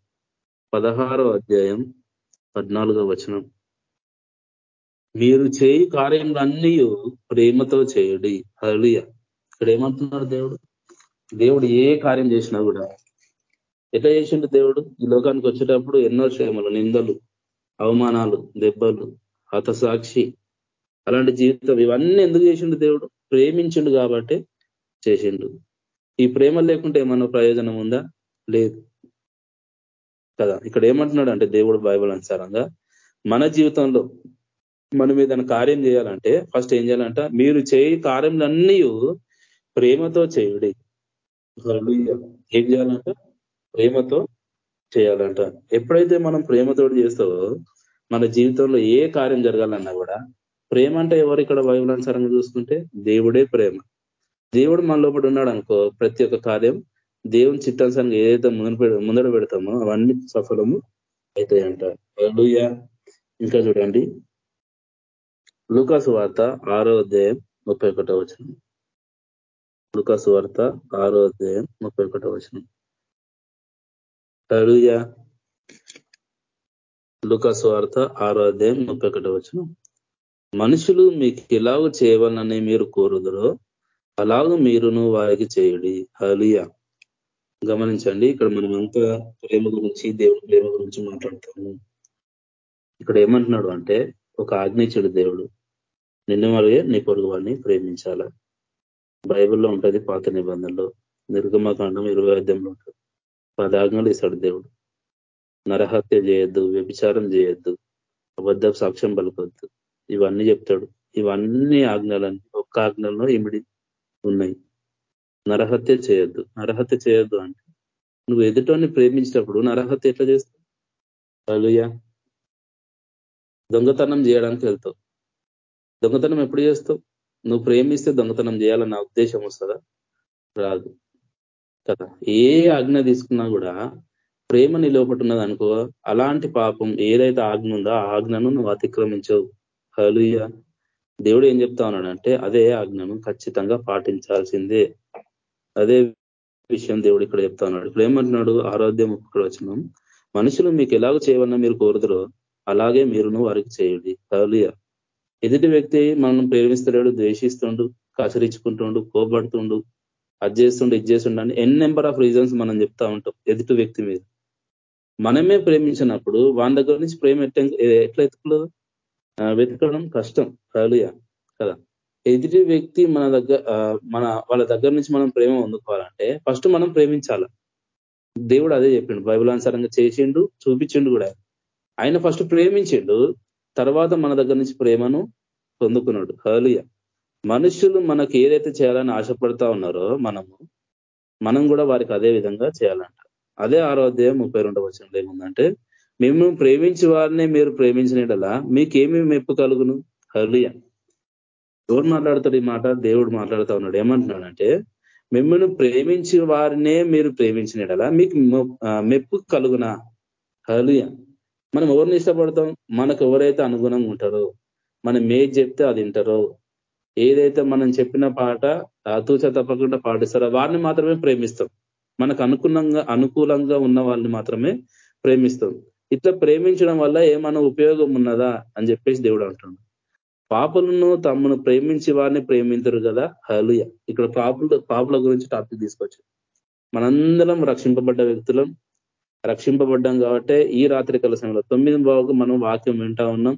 పదహారో అధ్యాయం పద్నాలుగో వచనం. మీరు చేయి కార్యములన్నీ ప్రేమతో చేయడి. హలియ ఇక్కడ ఏమంటున్నాడు దేవుడు? దేవుడు ఏ కార్యం చేసినా కూడా ఎట్లా చేసిండు దేవుడు? ఈ లోకానికి వచ్చేటప్పుడు ఎన్నో క్షేమలు నిందలు అవమానాలు దెబ్బలు హతసాక్షి అలాంటి జీవితం ఇవన్నీ ఎందుకు చేసిండు దేవుడు? ప్రేమించిండు కాబట్టి చేసిండు. ఈ ప్రేమ లేకుంటే ఏమన్నా ప్రయోజనం ఉందా? లేదు. కదా ఇక్కడ ఏమంటున్నాడు అంటే దేవుడు బైబుల్ అనుసారంగా మన జీవితంలో మనం ఏదైనా కార్యం చేయాలంటే ఫస్ట్ ఏం చేయాలంట మీరు చేయి కార్యములన్నీ ప్రేమతో చేయుడి. ఏం చేయాలంట? ప్రేమతో చేయాలంట. ఎప్పుడైతే మనం ప్రేమతో చేస్తావో మన జీవితంలో ఏ కార్యం జరగాలన్నా కూడా ప్రేమ అంటే ఎవరు ఇక్కడ బైబుల్ అనుసారంగా చూసుకుంటే దేవుడే ప్రేమ. దేవుడు మన లోపల ఉన్నాడు అనుకో ప్రతి ఒక్క కార్యం దేవుని చిత్తానుసారంగా ఏదైతే ముందు ముందర పెడతామో అవన్నీ సఫలము అవుతాయంట ఇంకా చూడండి. లూకాసు వార్త ఆరో అధ్యాయం ముప్పై ఒకటో వచనం. లూకాసు వార్త ఆరో అధ్యాయం ముప్పై ఒకటో వచనం. అలుయా లూకాసు వార్త ఆరో అధ్యాయం ముప్పై ఒకటో వచనం. మనుషులు మీకు ఇలాగ చేయవాలని మీరు కోరుదరో అలాగూ మీరును వారికి చేయుడి. హలియా గమనించండి ఇక్కడ మనం అంతా ప్రేమ గురించి దేవుడి ప్రేమ గురించి మాట్లాడతాము. ఇక్కడ ఏమంటున్నాడు అంటే ఒక ఆజ్ఞించుడు దేవుడు నిన్ను వాళ్ళే నీ పొరుగు వాడిని ప్రేమించాల. బైబిల్లో ఉంటుంది పాత నిబంధనలో. నిర్గమకాండం ఇరవై అధ్యాయంలో ఉంటుంది. పది ఆజ్ఞలు ఇస్తాడు దేవుడు. నరహత్య చేయొద్దు వ్యభిచారం చేయొద్దు అబద్ధ సాక్ష్యం పలకొద్దు. ఇవన్నీ చెప్తాడు. ఇవన్నీ ఆజ్ఞలన్నీ ఒక్క ఆజ్ఞలను ఇమిడి ఉన్నాయి. నరహత్య చేయొద్దు. నరహత్య చేయొద్దు అంటే నువ్వు ఎదుటోని ప్రేమించినప్పుడు నరహత్య ఎట్లా చేస్తావు? అలుయా దొంగతనం చేయడానికి వెళ్తావు. దొంగతనం ఎప్పుడు చేస్తావు? నువ్వు ప్రేమిస్తే దొంగతనం చేయాలన్న ఉద్దేశం వస్తుందా? రాదు. కదా? ఏ ఆజ్ఞ తీసుకున్నా కూడా ప్రేమ నిలవపట్టున్నది అనుకో అలాంటి పాపం ఏదైతే ఆజ్ఞ ఉందో ఆ ఆజ్ఞను నువ్వు అతిక్రమించవు. హలుయ దేవుడు ఏం చెప్తా ఉన్నాడంటే అదే ఆజ్ఞను ఖచ్చితంగా పాటించాల్సిందే. అదే విషయం దేవుడు ఇక్కడ చెప్తా ఉన్నాడు. ఇప్పుడు ఏమంటున్నాడు? ఆరోగ్యం ఇక్కడ వచ్చినాం మనుషులు మీకు ఎలాగ చేయవన్నా మీరు కోరుదరో అలాగే మీరును వారికి చేయండి. హలుయ ఎదుటి వ్యక్తి మనం ప్రేమిస్తున్నాడు ద్వేషిస్తుండు కసరించుకుంటుండు కోపడుతుండు అది చేస్తుండు ఇది చేస్తుండు అని ఎన్ నెంబర్ ఆఫ్ రీజన్స్ మనం చెప్తా ఉంటాం ఎదుటి వ్యక్తి మీద. మనమే ప్రేమించినప్పుడు వాళ్ళ దగ్గర నుంచి ప్రేమ ఎట్లా ఎట్లా ఎత్తుకోలేదు వెతకడం కష్టం. కలుయ కదా? ఎదుటి వ్యక్తి మన దగ్గర మన వాళ్ళ దగ్గర నుంచి మనం ప్రేమ పొందుకోవాలంటే ఫస్ట్ మనం ప్రేమించాల. దేవుడు అదే చెప్పిండు. బైబుల్ అనుసారంగా చేసిండు చూపించిండు కూడా. ఆయన ఫస్ట్ ప్రేమించిండు తర్వాత మన దగ్గర నుంచి ప్రేమను పొందుకున్నాడు. హలియ మనుషులు మనకి ఏదైతే చేయాలని ఆశపడతా ఉన్నారో మనము మనం కూడా వారికి అదే విధంగా చేయాలంట. అదే ఆరోగ్యం ముప్పై రెండవ వచనంలో ఏముందంటే మేము ప్రేమించి వారినే మీరు ప్రేమించినలా మీకేమి మెప్పు కలుగును? హర్లియ ఎవరు మాట్లాడతాడు ఈ మాట? దేవుడు మాట్లాడుతా ఉన్నాడు. ఏమంటున్నాడంటే మిమ్మల్ని ప్రేమించి వారినే మీరు ప్రేమించినలా మీకు మెప్పు కలుగునా? హలియ మనం ఎవరిని ఇష్టపడతాం? మనకు ఎవరైతే అనుగుణంగా ఉంటారో మనం ఏది చెప్తే అది వింటారో ఏదైతే మనం చెప్పిన పాట అతూచ తప్పకుండా పాటిస్తారో వారిని మాత్రమే ప్రేమిస్తాం. మనకు అనుకూలంగా అనుకూలంగా ఉన్న వాళ్ళని మాత్రమే ప్రేమిస్తాం. ఇట్లా ప్రేమించడం వల్ల ఏమైనా ఉపయోగం ఉన్నదా అని చెప్పేసి దేవుడు అంటున్నాడు. పాపలను తమను ప్రేమించి వారిని ప్రేమించరు కదా? హలుయ ఇక్కడ పాపుల పాపుల గురించి టాపిక్ తీసుకొచ్చు మనందరం రక్షింపబడ్డ వ్యక్తులం రక్షింపబడ్డాం కాబట్టి ఈ రాత్రి కాల సమయంలో తొమ్మిది బాగు మనం వాక్యం వింటా ఉన్నాం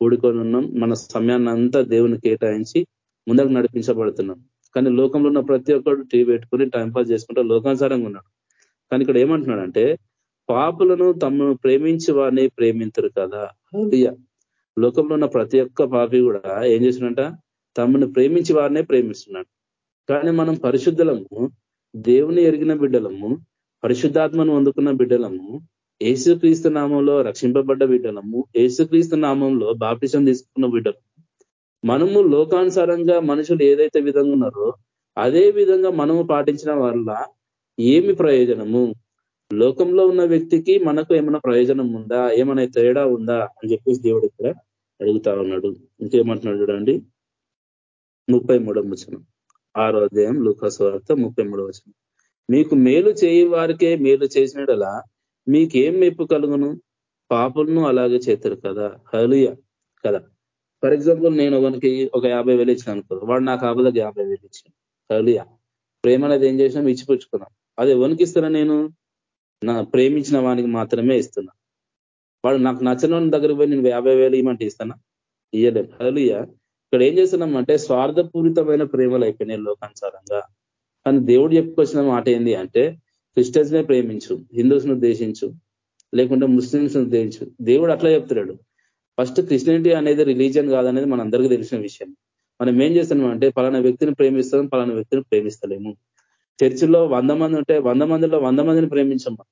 కూడుకొని ఉన్నాం మన సమయాన్ని అంతా దేవుని కేటాయించి ముందరకు నడిపించబడుతున్నాం. కానీ లోకంలో ఉన్న ప్రతి ఒక్కరు టీవీ పెట్టుకుని టైంపాస్ చేసుకుంటూ లోకానుసారంగా ఉన్నాడు. కానీ ఇక్కడ ఏమంటున్నాడంటే పాపులను తమను ప్రేమించి వారిని ప్రేమించరు కదా. లోకంలో ఉన్న ప్రతి ఒక్క పాపి కూడా ఏం చేసినట తమను ప్రేమించి వారినే ప్రేమిస్తున్నాడు. కానీ మనం పరిశుద్ధులము దేవుని ఎరిగిన బిడ్డలము పరిశుద్ధాత్మను అందుకున్న బిడ్డలము ఏసుక్రీస్తు నామంలో రక్షింపబడ్డ బిడ్డలము ఏసుక్రీస్తు నామంలో బాప్టిజం తీసుకున్న బిడ్డలము మనము లోకానుసారంగా మనుషులు ఏదైతే విధంగా ఉన్నారో అదే విధంగా మనము పాటించిన వల్ల ఏమి ప్రయోజనము? లోకంలో ఉన్న వ్యక్తికి మనకు ఏమైనా ప్రయోజనం ఉందా? ఏమైనా తేడా ఉందా? అని చెప్పేసి దేవుడు ఇక్కడ అడుగుతా ఉన్నాడు. ఇంకేమంటున్నాడు చూడండి. ముప్పై మూడవ వచనం. ఆరో అధ్యాయం లూకాస్వార్త ముప్పై మూడవ వచనం. మీకు మేలు చేయి వారికే మేలు చేసినడలా మీకేం మెప్పు కలుగును? పాపులను అలాగే చేస్తారు కదా. హలియ కదా. ఫర్ ఎగ్జాంపుల్ నేను ఒకరికి ఒక యాభై వేలు ఇచ్చిన అనుకో. వాడు నాకు ఆపదకి యాభై వేలు ఇచ్చాను హలియ ప్రేమ అనేది ఏం చేసినాం ఇచ్చిపుచ్చుకున్నాం. అది ఎవరికి ఇస్తున్నా నేను? నా ప్రేమించిన వానికి మాత్రమే ఇస్తున్నా. వాడు నాకు నచ్చిన దగ్గరికి పోయి నేను యాభై వేలు ఇవ్వమంటే ఇస్తానా? ఇయ్యలేదు హలియ ఇక్కడ ఏం చేస్తున్నాం అంటే స్వార్థపూరితమైన ప్రేమలు అయిపోయినాయి లోకానుసారంగా. కానీ దేవుడు చెప్పుకొచ్చిన మాట ఏంది అంటే క్రిస్టియన్స్ నే ప్రేమించు హిందూస్ను ద్వేషించు లేకుంటే ముస్లిమ్స్ దేవించు దేవుడు అట్లా చెప్తున్నాడు. ఫస్ట్ క్రిస్టియనిటీ అనేది రిలీజియన్ కాదనేది మన అందరికీ తెలిసిన విషయం. మనం ఏం చేస్తున్నాం అంటే పలానా వ్యక్తిని ప్రేమిస్తాం పలానా వ్యక్తిని ప్రేమిస్తలేము. చర్చిలో వంద మంది ఉంటే వంద మందిలో వంద మందిని ప్రేమించమ్మా.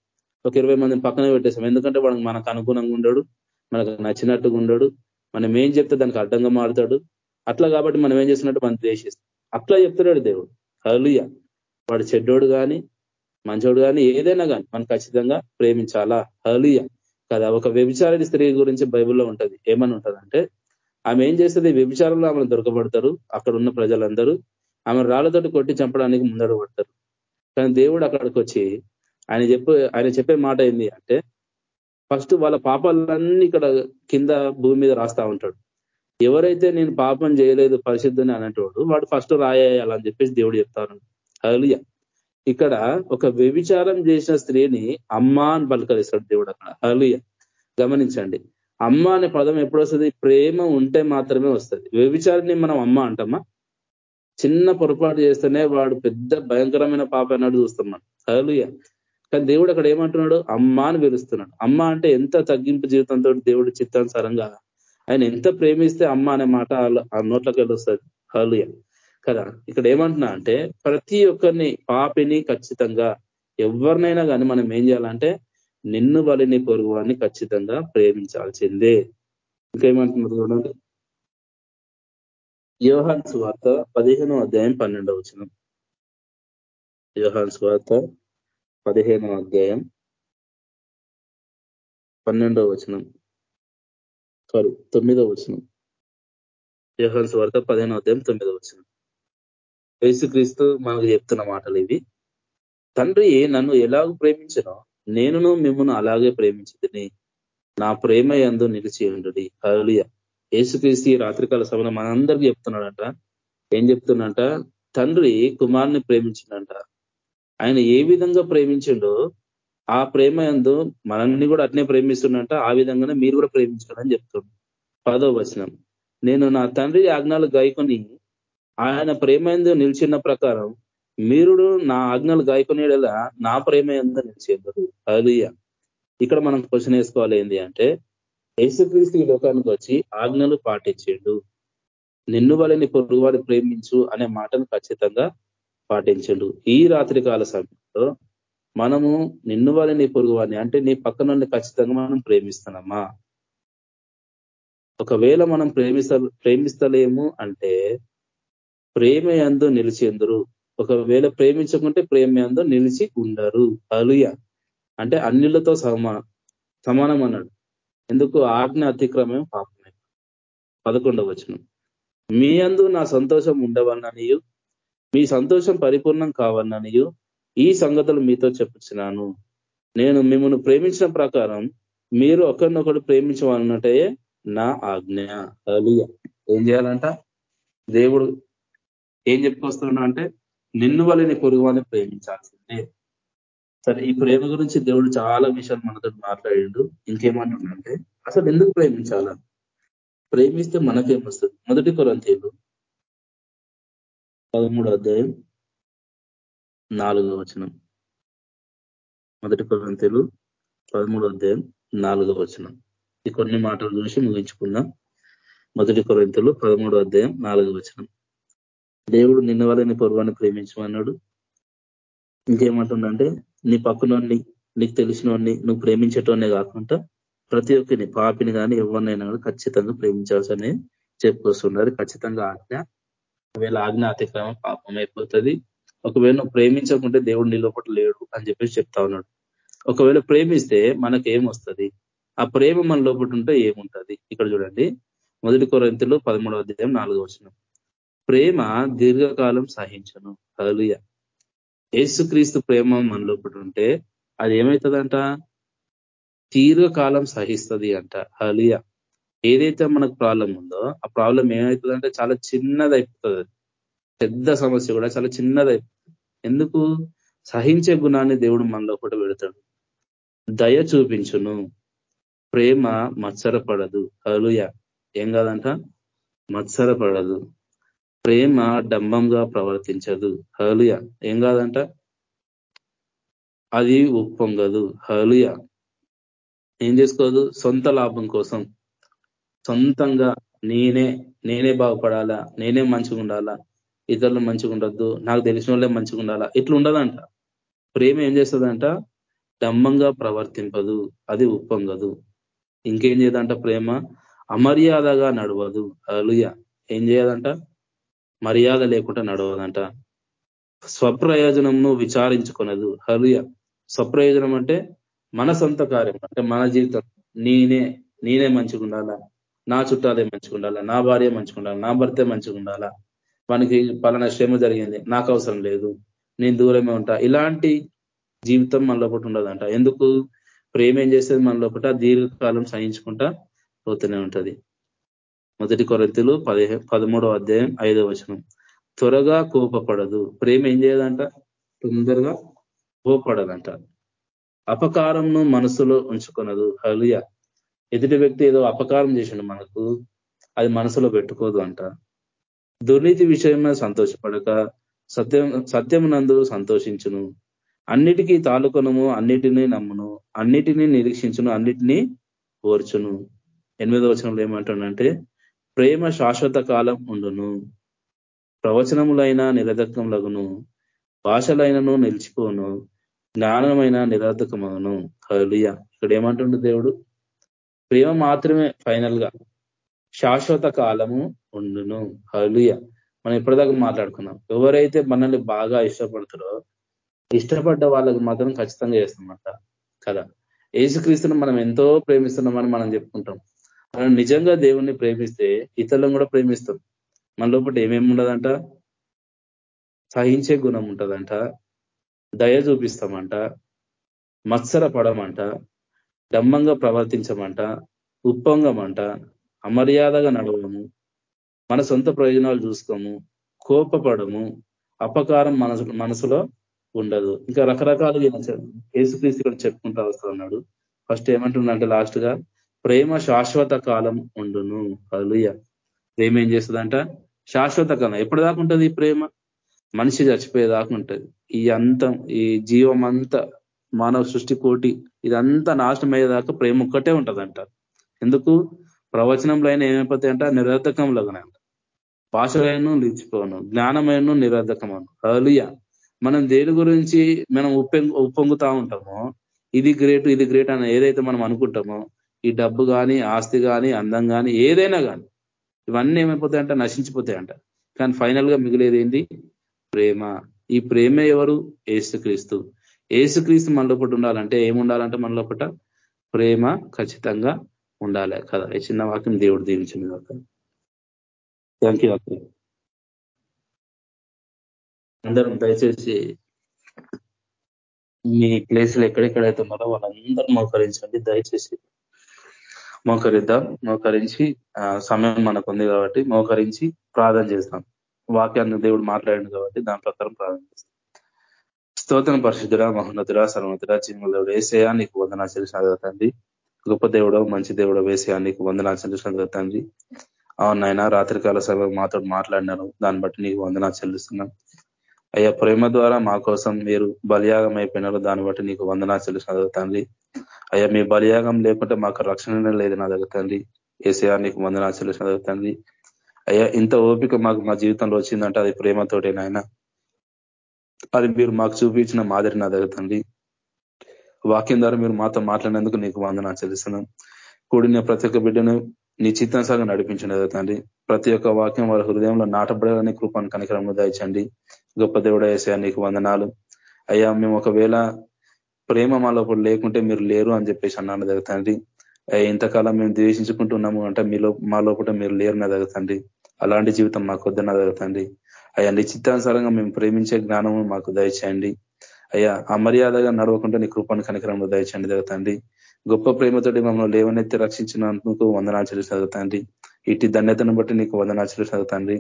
ఒక ఇరవై మందిని పక్కన పెట్టేసాం. ఎందుకంటే వాడు మనకు అనుగుణంగా ఉండడు మనకు నచ్చినట్టుగా ఉండడు. మనం ఏం చెప్తే దానికి అడ్డంగా మారుతాడు. అట్లా కాబట్టి మనం ఏం చేస్తున్నట్టు మనం ద్వేషిస్తాం. అట్లా చెప్తున్నాడు దేవుడు. కలుయ వాడు చెడ్డోడు కానీ మంచోడు కానీ ఏదైనా కానీ మనం ఖచ్చితంగా ప్రేమించాలా? హలుయ కదా ఒక వ్యభిచారి స్త్రీ గురించి బైబిల్లో ఉంటది. ఏమని ఉంటదంటే ఆమె ఏం చేస్తుంది? వ్యభిచారంలో ఆమెను దొరకబడతారు. అక్కడ ఉన్న ప్రజలందరూ ఆమె రాళ్ళతోటి కొట్టి చంపడానికి ముందడు పడతారు. కానీ దేవుడు అక్కడికి వచ్చి ఆయన చెప్పే ఆయన చెప్పే మాట ఏంది అంటే ఫస్ట్ వాళ్ళ పాపాలన్నీ ఇక్కడ కింద భూమి మీద రాస్తా ఉంటాడు. ఎవరైతే నేను పాపం చేయలేదు పరిశుద్ధని అనేటోడు వాడు ఫస్ట్ రాయాలని చెప్పేసి దేవుడు చెప్తాను హలియ ఇక్కడ ఒక వ్యభిచారం చేసిన స్త్రీని అమ్మ అని పలకరిస్తాడు దేవుడు అక్కడ. హలియ గమనించండి. అమ్మ అనే పదం ఎప్పుడు వస్తుంది? ప్రేమ ఉంటే మాత్రమే వస్తుంది. వ్యభిచారాన్ని మనం అమ్మ అంటామా? చిన్న పొరపాటు చేస్తేనే వాడు పెద్ద భయంకరమైన పాప అన్నాడు చూస్తున్నాడు. హలుయ కానీ దేవుడు అక్కడ ఏమంటున్నాడు? అమ్మ అని పిలుస్తున్నాడు అమ్మ అంటే ఎంత తగ్గింపు జీవితంతో దేవుడు చిత్తానుసారంగా ఆయన ఎంత ప్రేమిస్తే అమ్మ అనే మాట ఆ నోట్లోకి వెళ్ళొస్తుంది హలుయ కదా ఇక్కడ ఏమంటున్నా అంటే ప్రతి ఒక్కరిని పాపిని ఖచ్చితంగా ఎవరినైనా కానీ మనం ఏం చేయాలంటే నిన్ను వలిని పొరుగు వాడిని ఖచ్చితంగా ప్రేమించాల్సిందే. ఇంకేమంటున్నారు చూడండి. యోహాన్ స్వార్త పదిహేనో అధ్యాయం పన్నెండవ వచనం. యోహాన్ స్వార్త పదిహేనో అధ్యాయం పన్నెండవ వచనం. సారీ తొమ్మిదవ వచనం. యోహాన్ స్వార్త పదిహేనో అధ్యాయం తొమ్మిదవ వచనం. యేసుక్రీస్తు మనకు చెప్తున్న మాటలు ఇవి. తండ్రి నన్ను ఎలాగ ప్రేమించనో నేనును మిమ్మల్ని అలాగే ప్రేమించదని. నా ప్రేమ ఎందు నిలిచి ఉండు హలియ యేసుక్రీస్తు ఈ రాత్రికాల సమయంలో మనందరికీ చెప్తున్నాడంట. ఏం చెప్తున్నంట తండ్రి కుమారుని ప్రేమించిండంట. ఆయన ఏ విధంగా ప్రేమించిండో ఆ ప్రేమ ఎందు మనల్ని కూడా అట్నే ప్రేమిస్తుండంట. ఆ విధంగానే మీరు కూడా ప్రేమించాలని చెప్తుండ్రు పదో వచనం. నేను నా తండ్రి ఆజ్ఞలు గాయకొని ఆయన ప్రేమ ఎందు నిలిచిన ప్రకారం మీరు నా ఆజ్ఞలు గాయకునేలా నా ప్రేమ ఎందు నిలిచేద్దరు అలియ ఇక్కడ మనం క్వశ్చన్ వేసుకోవాలి ఏంటి అంటే యేసుక్రీస్తు ఈ లోకానికి వచ్చి ఆజ్ఞలు పాటించిండు. నిన్ను వాళ్ళని పొరుగువాడిని ప్రేమించు అనే మాటను ఖచ్చితంగా పాటించండు. ఈ రాత్రి కాల సమయంలో మనము నిన్ను వాళ్ళని పొరుగువాడిని అంటే నీ పక్కన ఖచ్చితంగా మనం ప్రేమిస్తున్నామా? ఒకవేళ మనం ప్రేమిస్త ప్రేమిస్తలేము అంటే ప్రేమ ఎందు నిలిచేందరు ఒకవేళ ప్రేమించకుంటే ప్రేమ ఎందు నిలిచి ఉండరు. అలుయ అంటే అన్నిళ్ళతో సమా సమానం అన్నాడు ఎందుకు ఆజ్ఞ అతిక్రమం? పాపమే. పదకొండవ వచనం. మీ అందు నా సంతోషం ఉండవన్ననియు మీ సంతోషం పరిపూర్ణం కావన్ననియు ఈ సంగతులు మీతో చెప్పుచున్నాను. నేను మిమ్మల్ని ప్రేమించిన ప్రకారం మీరు ఒకరినొకరు ప్రేమించమన్నటే నా ఆజ్ఞ. అలియ ఏం చేయాలంట? దేవుడు ఏం చెప్పుకొస్తున్నా అంటే నిన్ను వలని పొరుగువాన్ని ప్రేమించాల్సిందే. సరే ఈ ప్రేమ గురించి దేవుడు చాలా విషయాలు మనతో మాట్లాడిండు. ఇంకేమంటుండంటే అసలు ఎందుకు ప్రేమించాలా? ప్రేమిస్తే మనకేమొస్తుంది? మొదటి కొరంతీలు పదమూడు అధ్యాయం నాలుగో వచనం. మొదటి కొరంతీలు పదమూడు అధ్యాయం నాలుగో వచనం. ఈ కొన్ని మాటలు చూసి ముగించుకుందాం. మొదటి కొరంతలు పదమూడు అధ్యాయం నాలుగో వచనం. దేవుడు నిన్న వాళ్ళని పొరువాన్ని ప్రేమించమన్నాడు. ఇంకేమంటుండంటే నీ పక్కనోడిని నీకు తెలిసినోడిని నువ్వు ప్రేమించేటోనే కాకుండా ప్రతి ఒక్కరిని పాపిని కానీ ఎవరినైనా కూడా ఖచ్చితంగా ప్రేమించాల్సనే చెప్పుకొస్తున్నారు ఖచ్చితంగా ఆజ్ఞ. ఒకవేళ ఆజ్ఞ అతిక్రమం పాపం అయిపోతుంది. ఒకవేళ నువ్వు ప్రేమించకుంటే దేవుడు నీ లోపల లేడు అని చెప్పేసి చెప్తా ఉన్నాడు. ఒకవేళ ప్రేమిస్తే మనకి ఏమొస్తుంది? ఆ ప్రేమ మన లోపల ఉంటే ఏముంటుంది? ఇక్కడ చూడండి. మొదటి కొరంతిలో పదమూడవ అధ్యాయం నాలుగో వచ్చిన ప్రేమ దీర్ఘకాలం సహించను. కలుయ ఏసుక్రీస్తు ప్రేమ మన లోపల ఉంటే అది ఏమవుతుందంట దీర్ఘకాలం సహిస్తుంది అంట. హలియా ఏదైతే మనకు ప్రాబ్లం ఉందో ఆ ప్రాబ్లం ఏమవుతుందంటే చాలా చిన్నది అయిపోతుంది పెద్ద సమస్య కూడా చాలా చిన్నది అయిపోతుంది ఎందుకు? సహించే గుణాన్ని దేవుడు మనలో కూడా పెడతాడు. దయ చూపించును. ప్రేమ మత్సరపడదు. హలుయ ఏం కాదంట? మత్సరపడదు. ప్రేమ డంబంగా ప్రవర్తించదు. హలుయ ఏం కాదంట? అది ఉప్పొంగదు. హలుయ ఏం చేసుకోదు? సొంత లాభం కోసం. సొంతంగా నేనే నేనే బాగుపడాలా? నేనే మంచిగా ఉండాలా ఇతరులు మంచిగా ఉండొద్దు నాకు తెలిసిన వాళ్ళే మంచిగా ఉండాలా ఇట్లా ఉండదంట ప్రేమ ఏం చేస్తుందంట? దమ్మంగా ప్రవర్తింపదు. అది ఉప్పొంగదు. ఇంకేం చేయదంట ప్రేమ? అమర్యాదగా నడవదు. అలుయ ఏం చేయదంట? మర్యాద లేకుండా నడవదంట. స్వప్రయోజనంను విచారించుకున్నదు హరియ స్వప్రయోజనం అంటే మన సొంత కార్యం అంటే మన జీవితం. నేనే నేనే మంచిగా ఉండాలా నా చుట్టాలే మంచిగా ఉండాలా నా భార్య మంచిగా ఉండాలా నా భర్తే మంచిగా ఉండాలా మనకి పలానా శ్రమ జరిగింది. నాకు అవసరం లేదు. నేను దూరమే ఉంటా. ఇలాంటి జీవితం మన లోపల ఉండదంట. ఎందుకు? ప్రేమ ఏం చేస్తుంది మన లోపల దీర్ఘకాలం సహించుకుంటా పోతూనే ఉంటది. మొదటి కొరతలు పదిహే పదమూడవ అధ్యాయం ఐదవ వచనం. త్వరగా కోపపడదు. ప్రేమ ఏం చేయదంట తొందరగా కోపడదంట అపకారంను మనసులో ఉంచుకున్నదు హలియ ఎదుటి వ్యక్తి ఏదో అపకారం చేసిండు మనకు అది మనసులో పెట్టుకోదు అంట. దుర్నీతి విషయమే సంతోషపడక సత్యం సత్యమునందు సంతోషించును. అన్నిటికీ తాలుకొనము అన్నిటినీ నమ్మును. అన్నిటినీ నిరీక్షించును అన్నిటినీ ఓర్చును. ఎనిమిదో వచనంలో ఏమంటాడంటే ప్రేమ శాశ్వత కాలం ఉండును. ప్రవచనములైన నిరర్ధకములగును భాషలైనను నిలిచిపోను జ్ఞానమైన నిరర్ధకమగును హలియ ఇక్కడ ఏమంటుండు దేవుడు? ప్రేమ మాత్రమే ఫైనల్గా శాశ్వత కాలము ఉండును. హలుయ మనం ఇప్పటిదాకా మాట్లాడుకున్నాం. ఎవరైతే మనల్ని బాగా ఇష్టపడతారో ఇష్టపడ్డ వాళ్ళకి మాత్రం ఖచ్చితంగా చేస్తామంట. కదా? ఏసుక్రీస్తుని మనం ఎంతో ప్రేమిస్తున్నామని మనం చెప్పుకుంటాం. మనం నిజంగా దేవుణ్ణి ప్రేమిస్తే ఇతరులను కూడా ప్రేమిస్తాం. మన లోపల ఏమేమి ఉండదంట? సహించే గుణం ఉంటుందంట. దయ చూపిస్తామంట. మత్సర పడమంట. దమ్మంగా ప్రవర్తించమంట. ఉప్పొంగమంట. అమర్యాదగా నడవము మన సొంత ప్రయోజనాలు చూసుకోము. కోపపడము. అపకారం మనసు మనసులో ఉండదు. ఇంకా రకరకాలుగా ఏసుక్రీస్తు ఇక్కడ చెప్పుకుంటా వస్తా ఉన్నాడు ఫస్ట్ ఏమంటుందంటే లాస్ట్గా ప్రేమ శాశ్వత కాలం ఉండును. కలుయ ప్రేమ ఏం చేస్తుందంట? శాశ్వత కాలం. ఎప్పటిదాకా ఉంటుంది ప్రేమ? మనిషి చచ్చిపోయేదాకా ఉంటుంది. ఈ అంతం ఈ జీవం అంతా మానవ సృష్టి కోటి ఇదంతా నాశనం అయ్యేదాకా ప్రేమ ఒక్కటే ఉంటుందంట. ఎందుకు? ప్రవచనంలో అయినా ఏమైపోతాయంట నిరర్ధకంలోగానే అంట భాషలైన నిలిచిపోను జ్ఞానమైన నిరర్ధకమను అలుయ మనం దేని గురించి మనం ఉప్పొంగుతా ఉంటామో ఇది గ్రేట్ ఇది గ్రేట్ అని ఏదైతే మనం అనుకుంటామో ఈ డబ్బు కానీ ఆస్తి కానీ అందం కానీ ఏదైనా కానీ ఇవన్నీ ఏమైపోతాయంట? నశించిపోతాయంట. కానీ ఫైనల్గా మిగిలేది ఏంది ప్రేమ. ఈ ప్రేమ ఎవరు? ఏసుక్రీస్తు ఏసుక్రీస్తు మన లోపల ఉండాలంటే ఏముండాలంటే మన లోపల ప్రేమ ఖచ్చితంగా ఉండాలి కదా. ఈ చిన్న వాక్యం దేవుడు దీవించింది కాక. థ్యాంక్ యూ అందరం దయచేసి మీ ప్లేసులు ఎక్కడెక్కడైతే ఉన్నారో వాళ్ళందరూ మోకరించండి. దయచేసి మోకరిద్దాం. మోకరించి సమయం మనకు ఉంది కాబట్టి మోకరించి ప్రార్థన చేస్తాం. వాక్యాన్ని దేవుడు మాట్లాడింది కాబట్టి దాని ప్రకారం ప్రార్థన చేస్తాం. స్తోత్రం పరిశుద్ధుడ మహోన్నతుడ సర్వతుడ చిన్నదేవుడు వేసేయా నీకు వందనా చెల్లిసిన తండ్రి. గొప్ప దేవుడో మంచి దేవుడో వేసేయా నీకు వందనా చెల్లిసిన తండ్రి. అవునాయన రాత్రికాల సమయం మాతో మాట్లాడినాను దాన్ని బట్టి నీకు వందనా చెల్లిస్తున్నాం. అయ్యా ప్రేమ ద్వారా మా కోసం మీరు బలియాగం అయిపోయినారు. దాన్ని బట్టి నీకు వందనా చెల్లిసిన తండ్రి. అయ్యా మీ బలియాగం లేకుంటే మాకు రక్షణ లేదు నా దగ్గర తండ్రి. ఏసయా నీకు వందనా చెల్లిసిన తండ్రి. అయ్యా ఇంత ఓపిక మాకు మా జీవితంలో వచ్చిందంటే అది ప్రేమతోటే నాయన. అది మీరు మాకు చూపించిన మాదిరి నా దగ్గర తండ్రి. వాక్యం ద్వారా మీరు మాతో మాట్లాడినందుకు నీకు వందన చెల్లిస్తున్నాం కూడిన ప్రతి ఒక్క బిడ్డను నీ చిత్తానుసారంగా నడిపించండి తండ్రి. ప్రతి ఒక్క వాక్యం వారి హృదయంలో నాటబడాలని కృపాను కనికరంలో దాయించండి. గొప్ప దేవుడ వేసే నీకు వందనాలు. అయ్యా మేము ఒకవేళ ప్రేమ మా లోపల లేకుంటే మీరు లేరు అని చెప్పేసి అన్నాను దగ్గర తండ్రి. ఇంతకాలం మేము ద్వేషించుకుంటున్నాము అంటే మీలో మా లోపల మీరు లేరు నా దగ్గర తండ్రి. అలాంటి జీవితం మాకు వద్దన్న దగ్గర తండ్రి. అయ్యా నిశ్చితానుసారంగా మేము ప్రేమించే జ్ఞానము మాకు దయచేయండి. అయ్యా అమర్యాదగా నడవకుండా నీ కృపను కనికరంలో దయచేయండి జరుగుతండి గొప్ప ప్రేమతోటి మమ్మల్ని లేవనెత్తి రక్షించినందుకు వందనాచలు చదువుతండి ఇటు ధన్యతను బట్టి నీకు వందనాచలు చదువుతండి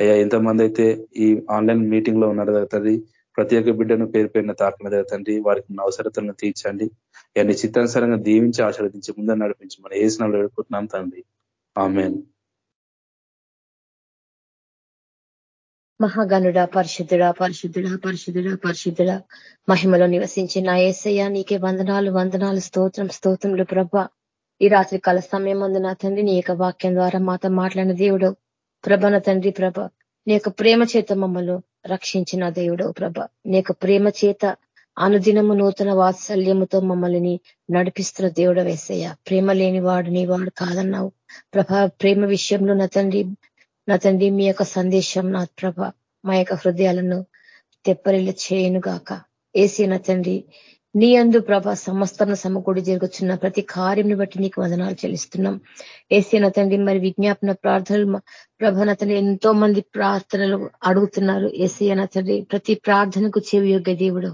అయ్యా ఎంతమంది అయితే ఈ ఆన్లైన్ మీటింగ్లో ఉన్నారు తండ్రి. ప్రతి ఒక్క బిడ్డను పేరు పేరున తాకిన తండ్రి వారికి ఉన్న అవసరతలను తీర్చండి. ఇవన్నీ చిత్తానుసారంగా దీవించి ఆశీర్వదించి ముందని నడిపించి మనం ఏసినాలు వేడుకుంటున్నాం తండ్రి. ఆమెన్. మహాగనుడ పరిశుద్ధుడ పరిశుద్ధుడ పరిశుద్ధుడ పరిశుద్ధుడ మహిమలో నా ఏసయ్య నీకే వందనాలు వందనాలు స్తోత్రం స్తోత్రములు ప్రభ. ఈ రాత్రి కాల సమయం అందు నా తండ్రి నీ యొక్క వాక్యం ద్వారా మాతో మాట్లాడిన దేవుడు. ప్రభన తండ్రి ప్రభ నీ యొక్క ప్రేమ చేత మమ్మల్ని రక్షించిన దేవుడు ప్రభ. నీ ప్రేమ చేత అనుదినము నూతన వాత్సల్యముతో మమ్మల్ని నడిపిస్తున్న దేవుడు వేసయ్య ప్రేమ లేని వాడు నీ వాడు కాదన్నావు. ప్రభ ప్రేమ విషయంలో నా తండ్రి నా తండ్రి మీ యొక్క సందేశం నా ప్రభ మా యొక్క హృదయాలను తెప్పరిల్లు చేయను గాక ఏసీ నా తండ్రి నీ అందు ప్రభ సమస్తన సమకూడి జరుగుతున్న ప్రతి కార్యంని బట్టి నీకు వదనాలు చెల్లిస్తున్నాం. ఏసీన తండ్రి మరి విజ్ఞాపన ప్రార్థనలు ప్రభ తండ్రి ఎంతో మంది ప్రార్థనలు అడుగుతున్నారు. ఏసీన తండ్రి ప్రతి ప్రార్థనకు చెవి యోగ్య దేవుడు.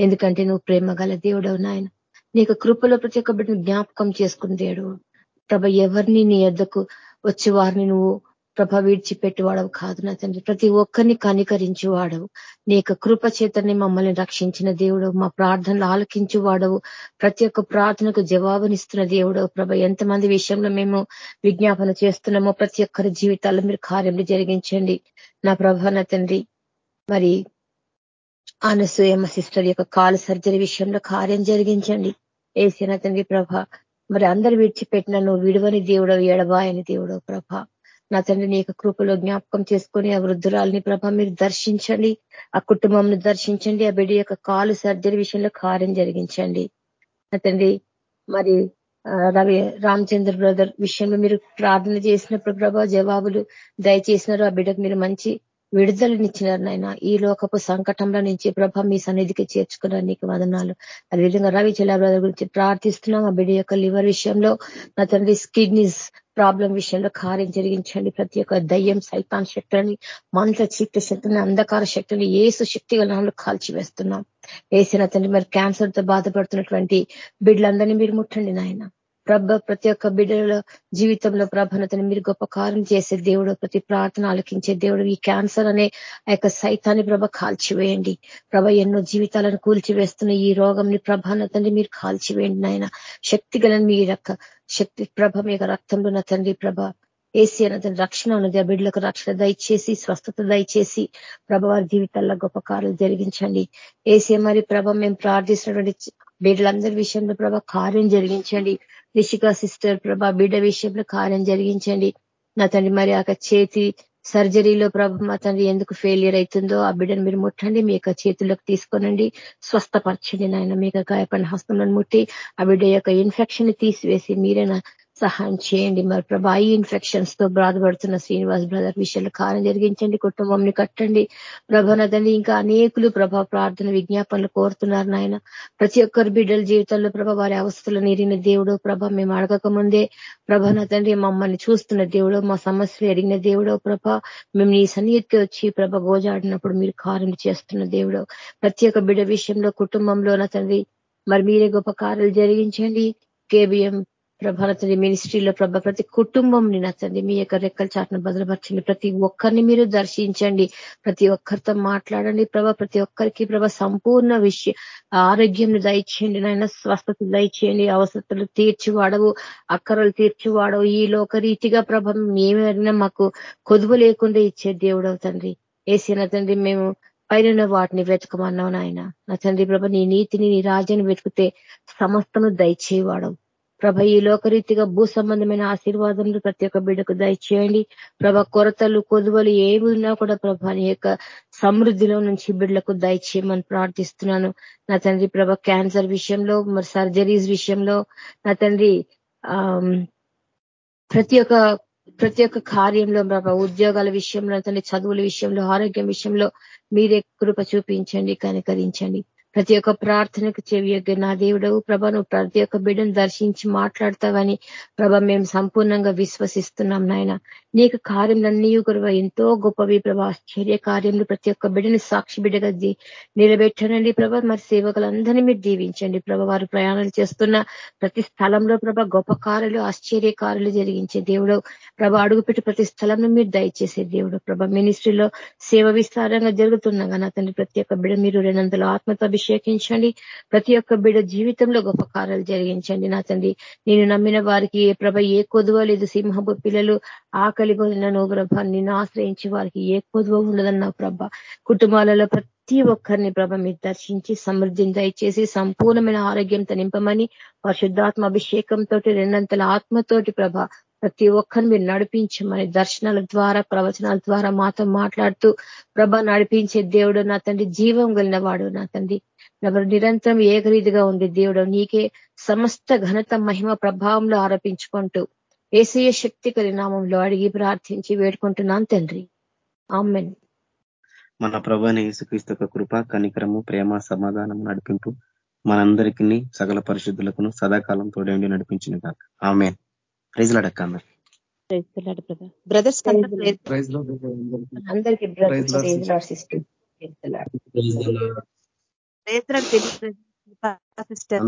ఎందుకంటే నువ్వు ప్రేమ గల దేవుడవు నాయన. నీకు కృపలో ప్రతి ఒక్క బిడ్డను జ్ఞాపకం చేసుకుని దేవుడు. ప్రభ ఎవరిని నీ ఎద్దకు వచ్చి వారిని నువ్వు ప్రభ విడిచిపెట్టువాడవు కాదు నా తండ్రి ప్రతి ఒక్కరిని కనికరించి వాడవు నీ యొక్క కృప చేతని మమ్మల్ని రక్షించిన దేవుడు మా ప్రార్థనలు ఆలకించి వాడవు ప్రతి ఒక్క ప్రార్థనకు జవాబునిస్తున్న దేవుడు ప్రభ. ఎంతమంది విషయంలో మేము విజ్ఞాపన చేస్తున్నామో ప్రతి ఒక్కరి జీవితాల్లో మీరు కార్యములు జరిగించండి. నా ప్రభ నా తండ్రి మరి అనసూయమ్మ సిస్టర్ యొక్క కాలు సర్జరీ విషయంలో కార్యం జరిగించండి. ఏసిన తండ్రి ప్రభ మరి అందరు విడిచిపెట్టిన నువ్వు విడువని దేవుడు ఎడబాయని దేవుడు ప్రభ. నా తండ్రి నీ కృపలో జ్ఞాపకం చేసుకొని ఆ వృద్ధురాలని ప్రభ మీరు దర్శించండి ఆ కుటుంబంను దర్శించండి ఆ బిడ్డ యొక్క కాలు సర్జరీ విషయంలో కార్యం జరిగించండి. నా తండ్రి మరి రవి రామచంద్ర బ్రదర్ విషయంలో మీరు ప్రార్థన చేసినప్పుడు ప్రభా జవాబులు దయచేసినారు ఆ బిడ్డకు మీరు మంచి విడుదలనిచ్చినారు నాయన. ఈ లోకపు సంకటంలో నుంచి ప్రభ మీ సన్నిధికి చేర్చుకున్నారు నీకు వదనాలు. అదేవిధంగా రవి చెల్లా బ్రదర్ గురించి ప్రార్థిస్తున్నాం ఆ బిడ్డ యొక్క లివర్ విషయంలో. నా తండ్రి కిడ్నీస్ ప్రాబ్లం విషయంలో కార్యం జరిగించండి. ప్రతి ఒక్క దయ్యం సైతాన్ శక్తులని మంత్ర చీక్త శక్తిని అంధకార శక్తిని ఏసు శక్తి గల కాల్చివేస్తున్నాం. వేసిన తండ్రి మరి క్యాన్సర్తో బాధపడుతున్నటువంటి బిడ్డలందరినీ మీరు ముట్టండి నాయన. ప్రభ ప్రతి ఒక్క బిడ్డల జీవితంలో ప్రభనతని మీరు గొప్ప కార్యం చేసే దేవుడు ప్రతి ప్రార్థన ఆలకించే దేవుడు. ఈ క్యాన్సర్ అనే ఆ యొక్క సైతాన్ని ప్రభ కాల్చివేయండి. ప్రభ ఎన్నో జీవితాలను కూల్చివేస్తున్న ఈ రోగంని ప్రభానతండి మీరు కాల్చివేయండి నాయన. శక్తి గలని మీ యొక్క శక్తి ప్రభ మీ రక్తంలో నా తండ్రి ప్రభ. ఏసీ అన్నది రక్షణ ఉన్నది ఆ బిడ్డలకు రక్షణ దయచేసి స్వస్థత దయచేసి ప్రభ వారి జీవితాల్లో గొప్ప కార్యాలు జరిగించండి. ఏసీ మరి ప్రభ మేము ప్రార్థిస్తున్నటువంటి బిడ్డలందరి విషయంలో ప్రభ కార్యం జరిగించండి. రిషిక సిస్టర్ ప్రభా బిడ్డ విషయంలో కార్యం జరిగించండి. నా తండ్రి మరి ఆ చేతి సర్జరీలో ప్రభు మా తండ్రి ఎందుకు ఫెయిలియర్ అవుతుందో ఆ బిడ్డను మీరు ముట్టండి మీ యొక్క చేతుల్లోకి తీసుకోనండి స్వస్థపరచండి నాయన. మీ యొక్క గాయపడిన హస్తంలో ముట్టి ఆ బిడ్డ యొక్క ఇన్ఫెక్షన్ తీసివేసి మీరైనా సహాయం చేయండి. మరి ప్రభా ఈ ఇన్ఫెక్షన్స్తో బాధపడుతున్న శ్రీనివాస్ బ్రదర్ విషయాలు కార్యం జరిగించండి. కుటుంబంని కట్టండి. ప్రభనదండి ఇంకా అనేకులు ప్రభా ప్రార్థన విజ్ఞాపనలు కోరుతున్నారు నాయన. ప్రతి ఒక్కరు బిడ్డల జీవితంలో ప్రభ వారి అవస్థలు నీరిన దేవుడు ప్రభ మేము అడగక ముందే ప్రభనదండి మమ్మల్ని చూస్తున్న దేవుడు మా సమస్యలు ఎరిగిన దేవుడు ప్రభ మేము నీ సన్నిహితికి వచ్చి ప్రభ గోజాడినప్పుడు మీరు కార్యం చేస్తున్న దేవుడు. ప్రతి ఒక్క బిడ్డ విషయంలో కుటుంబంలో నా తండ్రి మరి మీరే గొప్ప కార్యాలు జరిగించండి. కేబిఎం ప్రభానతండి మినిస్ట్రీలో ప్రభ ప్రతి కుటుంబం నచ్చండి మీ యొక్క రెక్కల చాటును భద్రపరచండి. ప్రతి ఒక్కరిని మీరు దర్శించండి. ప్రతి ఒక్కరితో మాట్లాడండి. ప్రభ ప్రతి ఒక్కరికి ప్రభ సంపూర్ణ విషయం ఆరోగ్యం దయచేయండి. నాయన స్వస్థత దయచేయండి. అవసరతలు తీర్చి వాడవు అక్కరలు తీర్చి వాడవు ఈ లోకరీతిగా ప్రభ మేమైనా మాకు కొదువు లేకుండా ఇచ్చే దేవుడు తండ్రి. ఏసిన తండ్రి మేము పైన వాటిని వెతకమన్నావు నాయన. నా తండ్రి ప్రభ నీ నీతిని నీ రాజ్యాన్ని వెతికితే సమస్తను దయచేవాడవు ప్రభ ఈ లోకరీతిగా భూ సంబంధమైన ఆశీర్వాదములు ప్రతి ఒక్క బిడ్డకు దయచేయండి. ప్రభ కొరతలు కొదువలు ఏమి ఉన్నా కూడా ప్రభ నీ యొక్క సమృద్ధిలో నుంచి బిడ్డలకు దయచేయమని ప్రార్థిస్తున్నాను. నా తండ్రి ప్రభ క్యాన్సర్ విషయంలో మరి సర్జరీస్ విషయంలో నా తండ్రి ప్రతి ఒక్క ప్రతి ఒక్క కార్యంలో ప్రభ ఉద్యోగాల విషయంలో తండ్రి చదువుల విషయంలో ఆరోగ్యం విషయంలో మీరే కృప చూపించండి కనికరించండి. ప్రతి ఒక్క ప్రార్థనకు చెవియొగ్గ నా దేవుడవు ప్రభ. నువ్వు ప్రతి ఒక్క బిడ్డను దర్శించి మాట్లాడతావని ప్రభ మేము సంపూర్ణంగా విశ్వసిస్తున్నాం నాయన. నీకు కార్యములన్నీ గురువ ఎంతో గొప్పవి ప్రభ. ఆశ్చర్య కార్యంలో ప్రతి ఒక్క బిడ్డని సాక్షి బిడ్డగా నిలబెట్టనండి ప్రభ. మరి సేవకులందరినీ మీరు దీవించండి ప్రభ. వారు ప్రయాణాలు చేస్తున్న ప్రతి స్థలంలో ప్రభ గొప్ప కారులు ఆశ్చర్యకారులు జరిగించే దేవుడు ప్రభ. అడుగుపెట్టి ప్రతి స్థలంలో మీరు దయచేసే దేవుడు ప్రభ. మినిస్ట్రీలో సేవ విస్తారంగా జరుగుతుండగా నా తండ్రి ప్రతి ఒక్క బిడ్డ మీరు రెండంతల ఆత్మతో అభిషేకించండి ప్రతి ఒక్క బిడ జీవితంలో గొప్ప కార్యాలు జరిగించండి నా తండ్రి. నేను నమ్మిన వారికి ఏ ప్రభ ఏ కొదువ లేదు. సింహపు పిల్లలు ఆకలి కొదిన ప్రభ. నిన్ను ఆశ్రయించి వారికి ఏ కొదువ ఉండదన్నావు ప్రభ. కుటుంబాలలో ప్రతి ఒక్కరిని ప్రభ మీరు దర్శించి సమృద్ధిని దయచేసి సంపూర్ణమైన ఆరోగ్యంతో నింపమని పరిశుద్ధాత్మ అభిషేకంతో రెండంతల ఆత్మతోటి ప్రభ ప్రతి ఒక్కరిని మీరు నడిపించమని దర్శనాల ద్వారా ప్రవచనాల ద్వారా మాతో మాట్లాడుతూ ప్రభ నడిపించే దేవుడు నా తండ్రి జీవం కలిగిన వాడు నా తండ్రి. ఎవరు నిరంతరం ఏకరీతిగా ఉంది దేవుడు నీకే సమస్త ఘనత మహిమ ప్రభావంలో ఆరోపించుకుంటూ ఏసీయ శక్తి నామంలో అడిగి ప్రార్థించి వేడుకుంటున్నాను తండ్రి. ఆమెన్. మన ప్రభాని యేసుక్రీస్తు కృప కనికరము ప్రేమ సమాధానం నడిపింపు మనందరికీ సకల పరిశుద్ధులకు సదాకాలం తోడేండి నడిపించిన కాక ఆమె ప్రైజ్లాడక్క అందరు బ్రదర్స్ అందరికీ సిస్టర్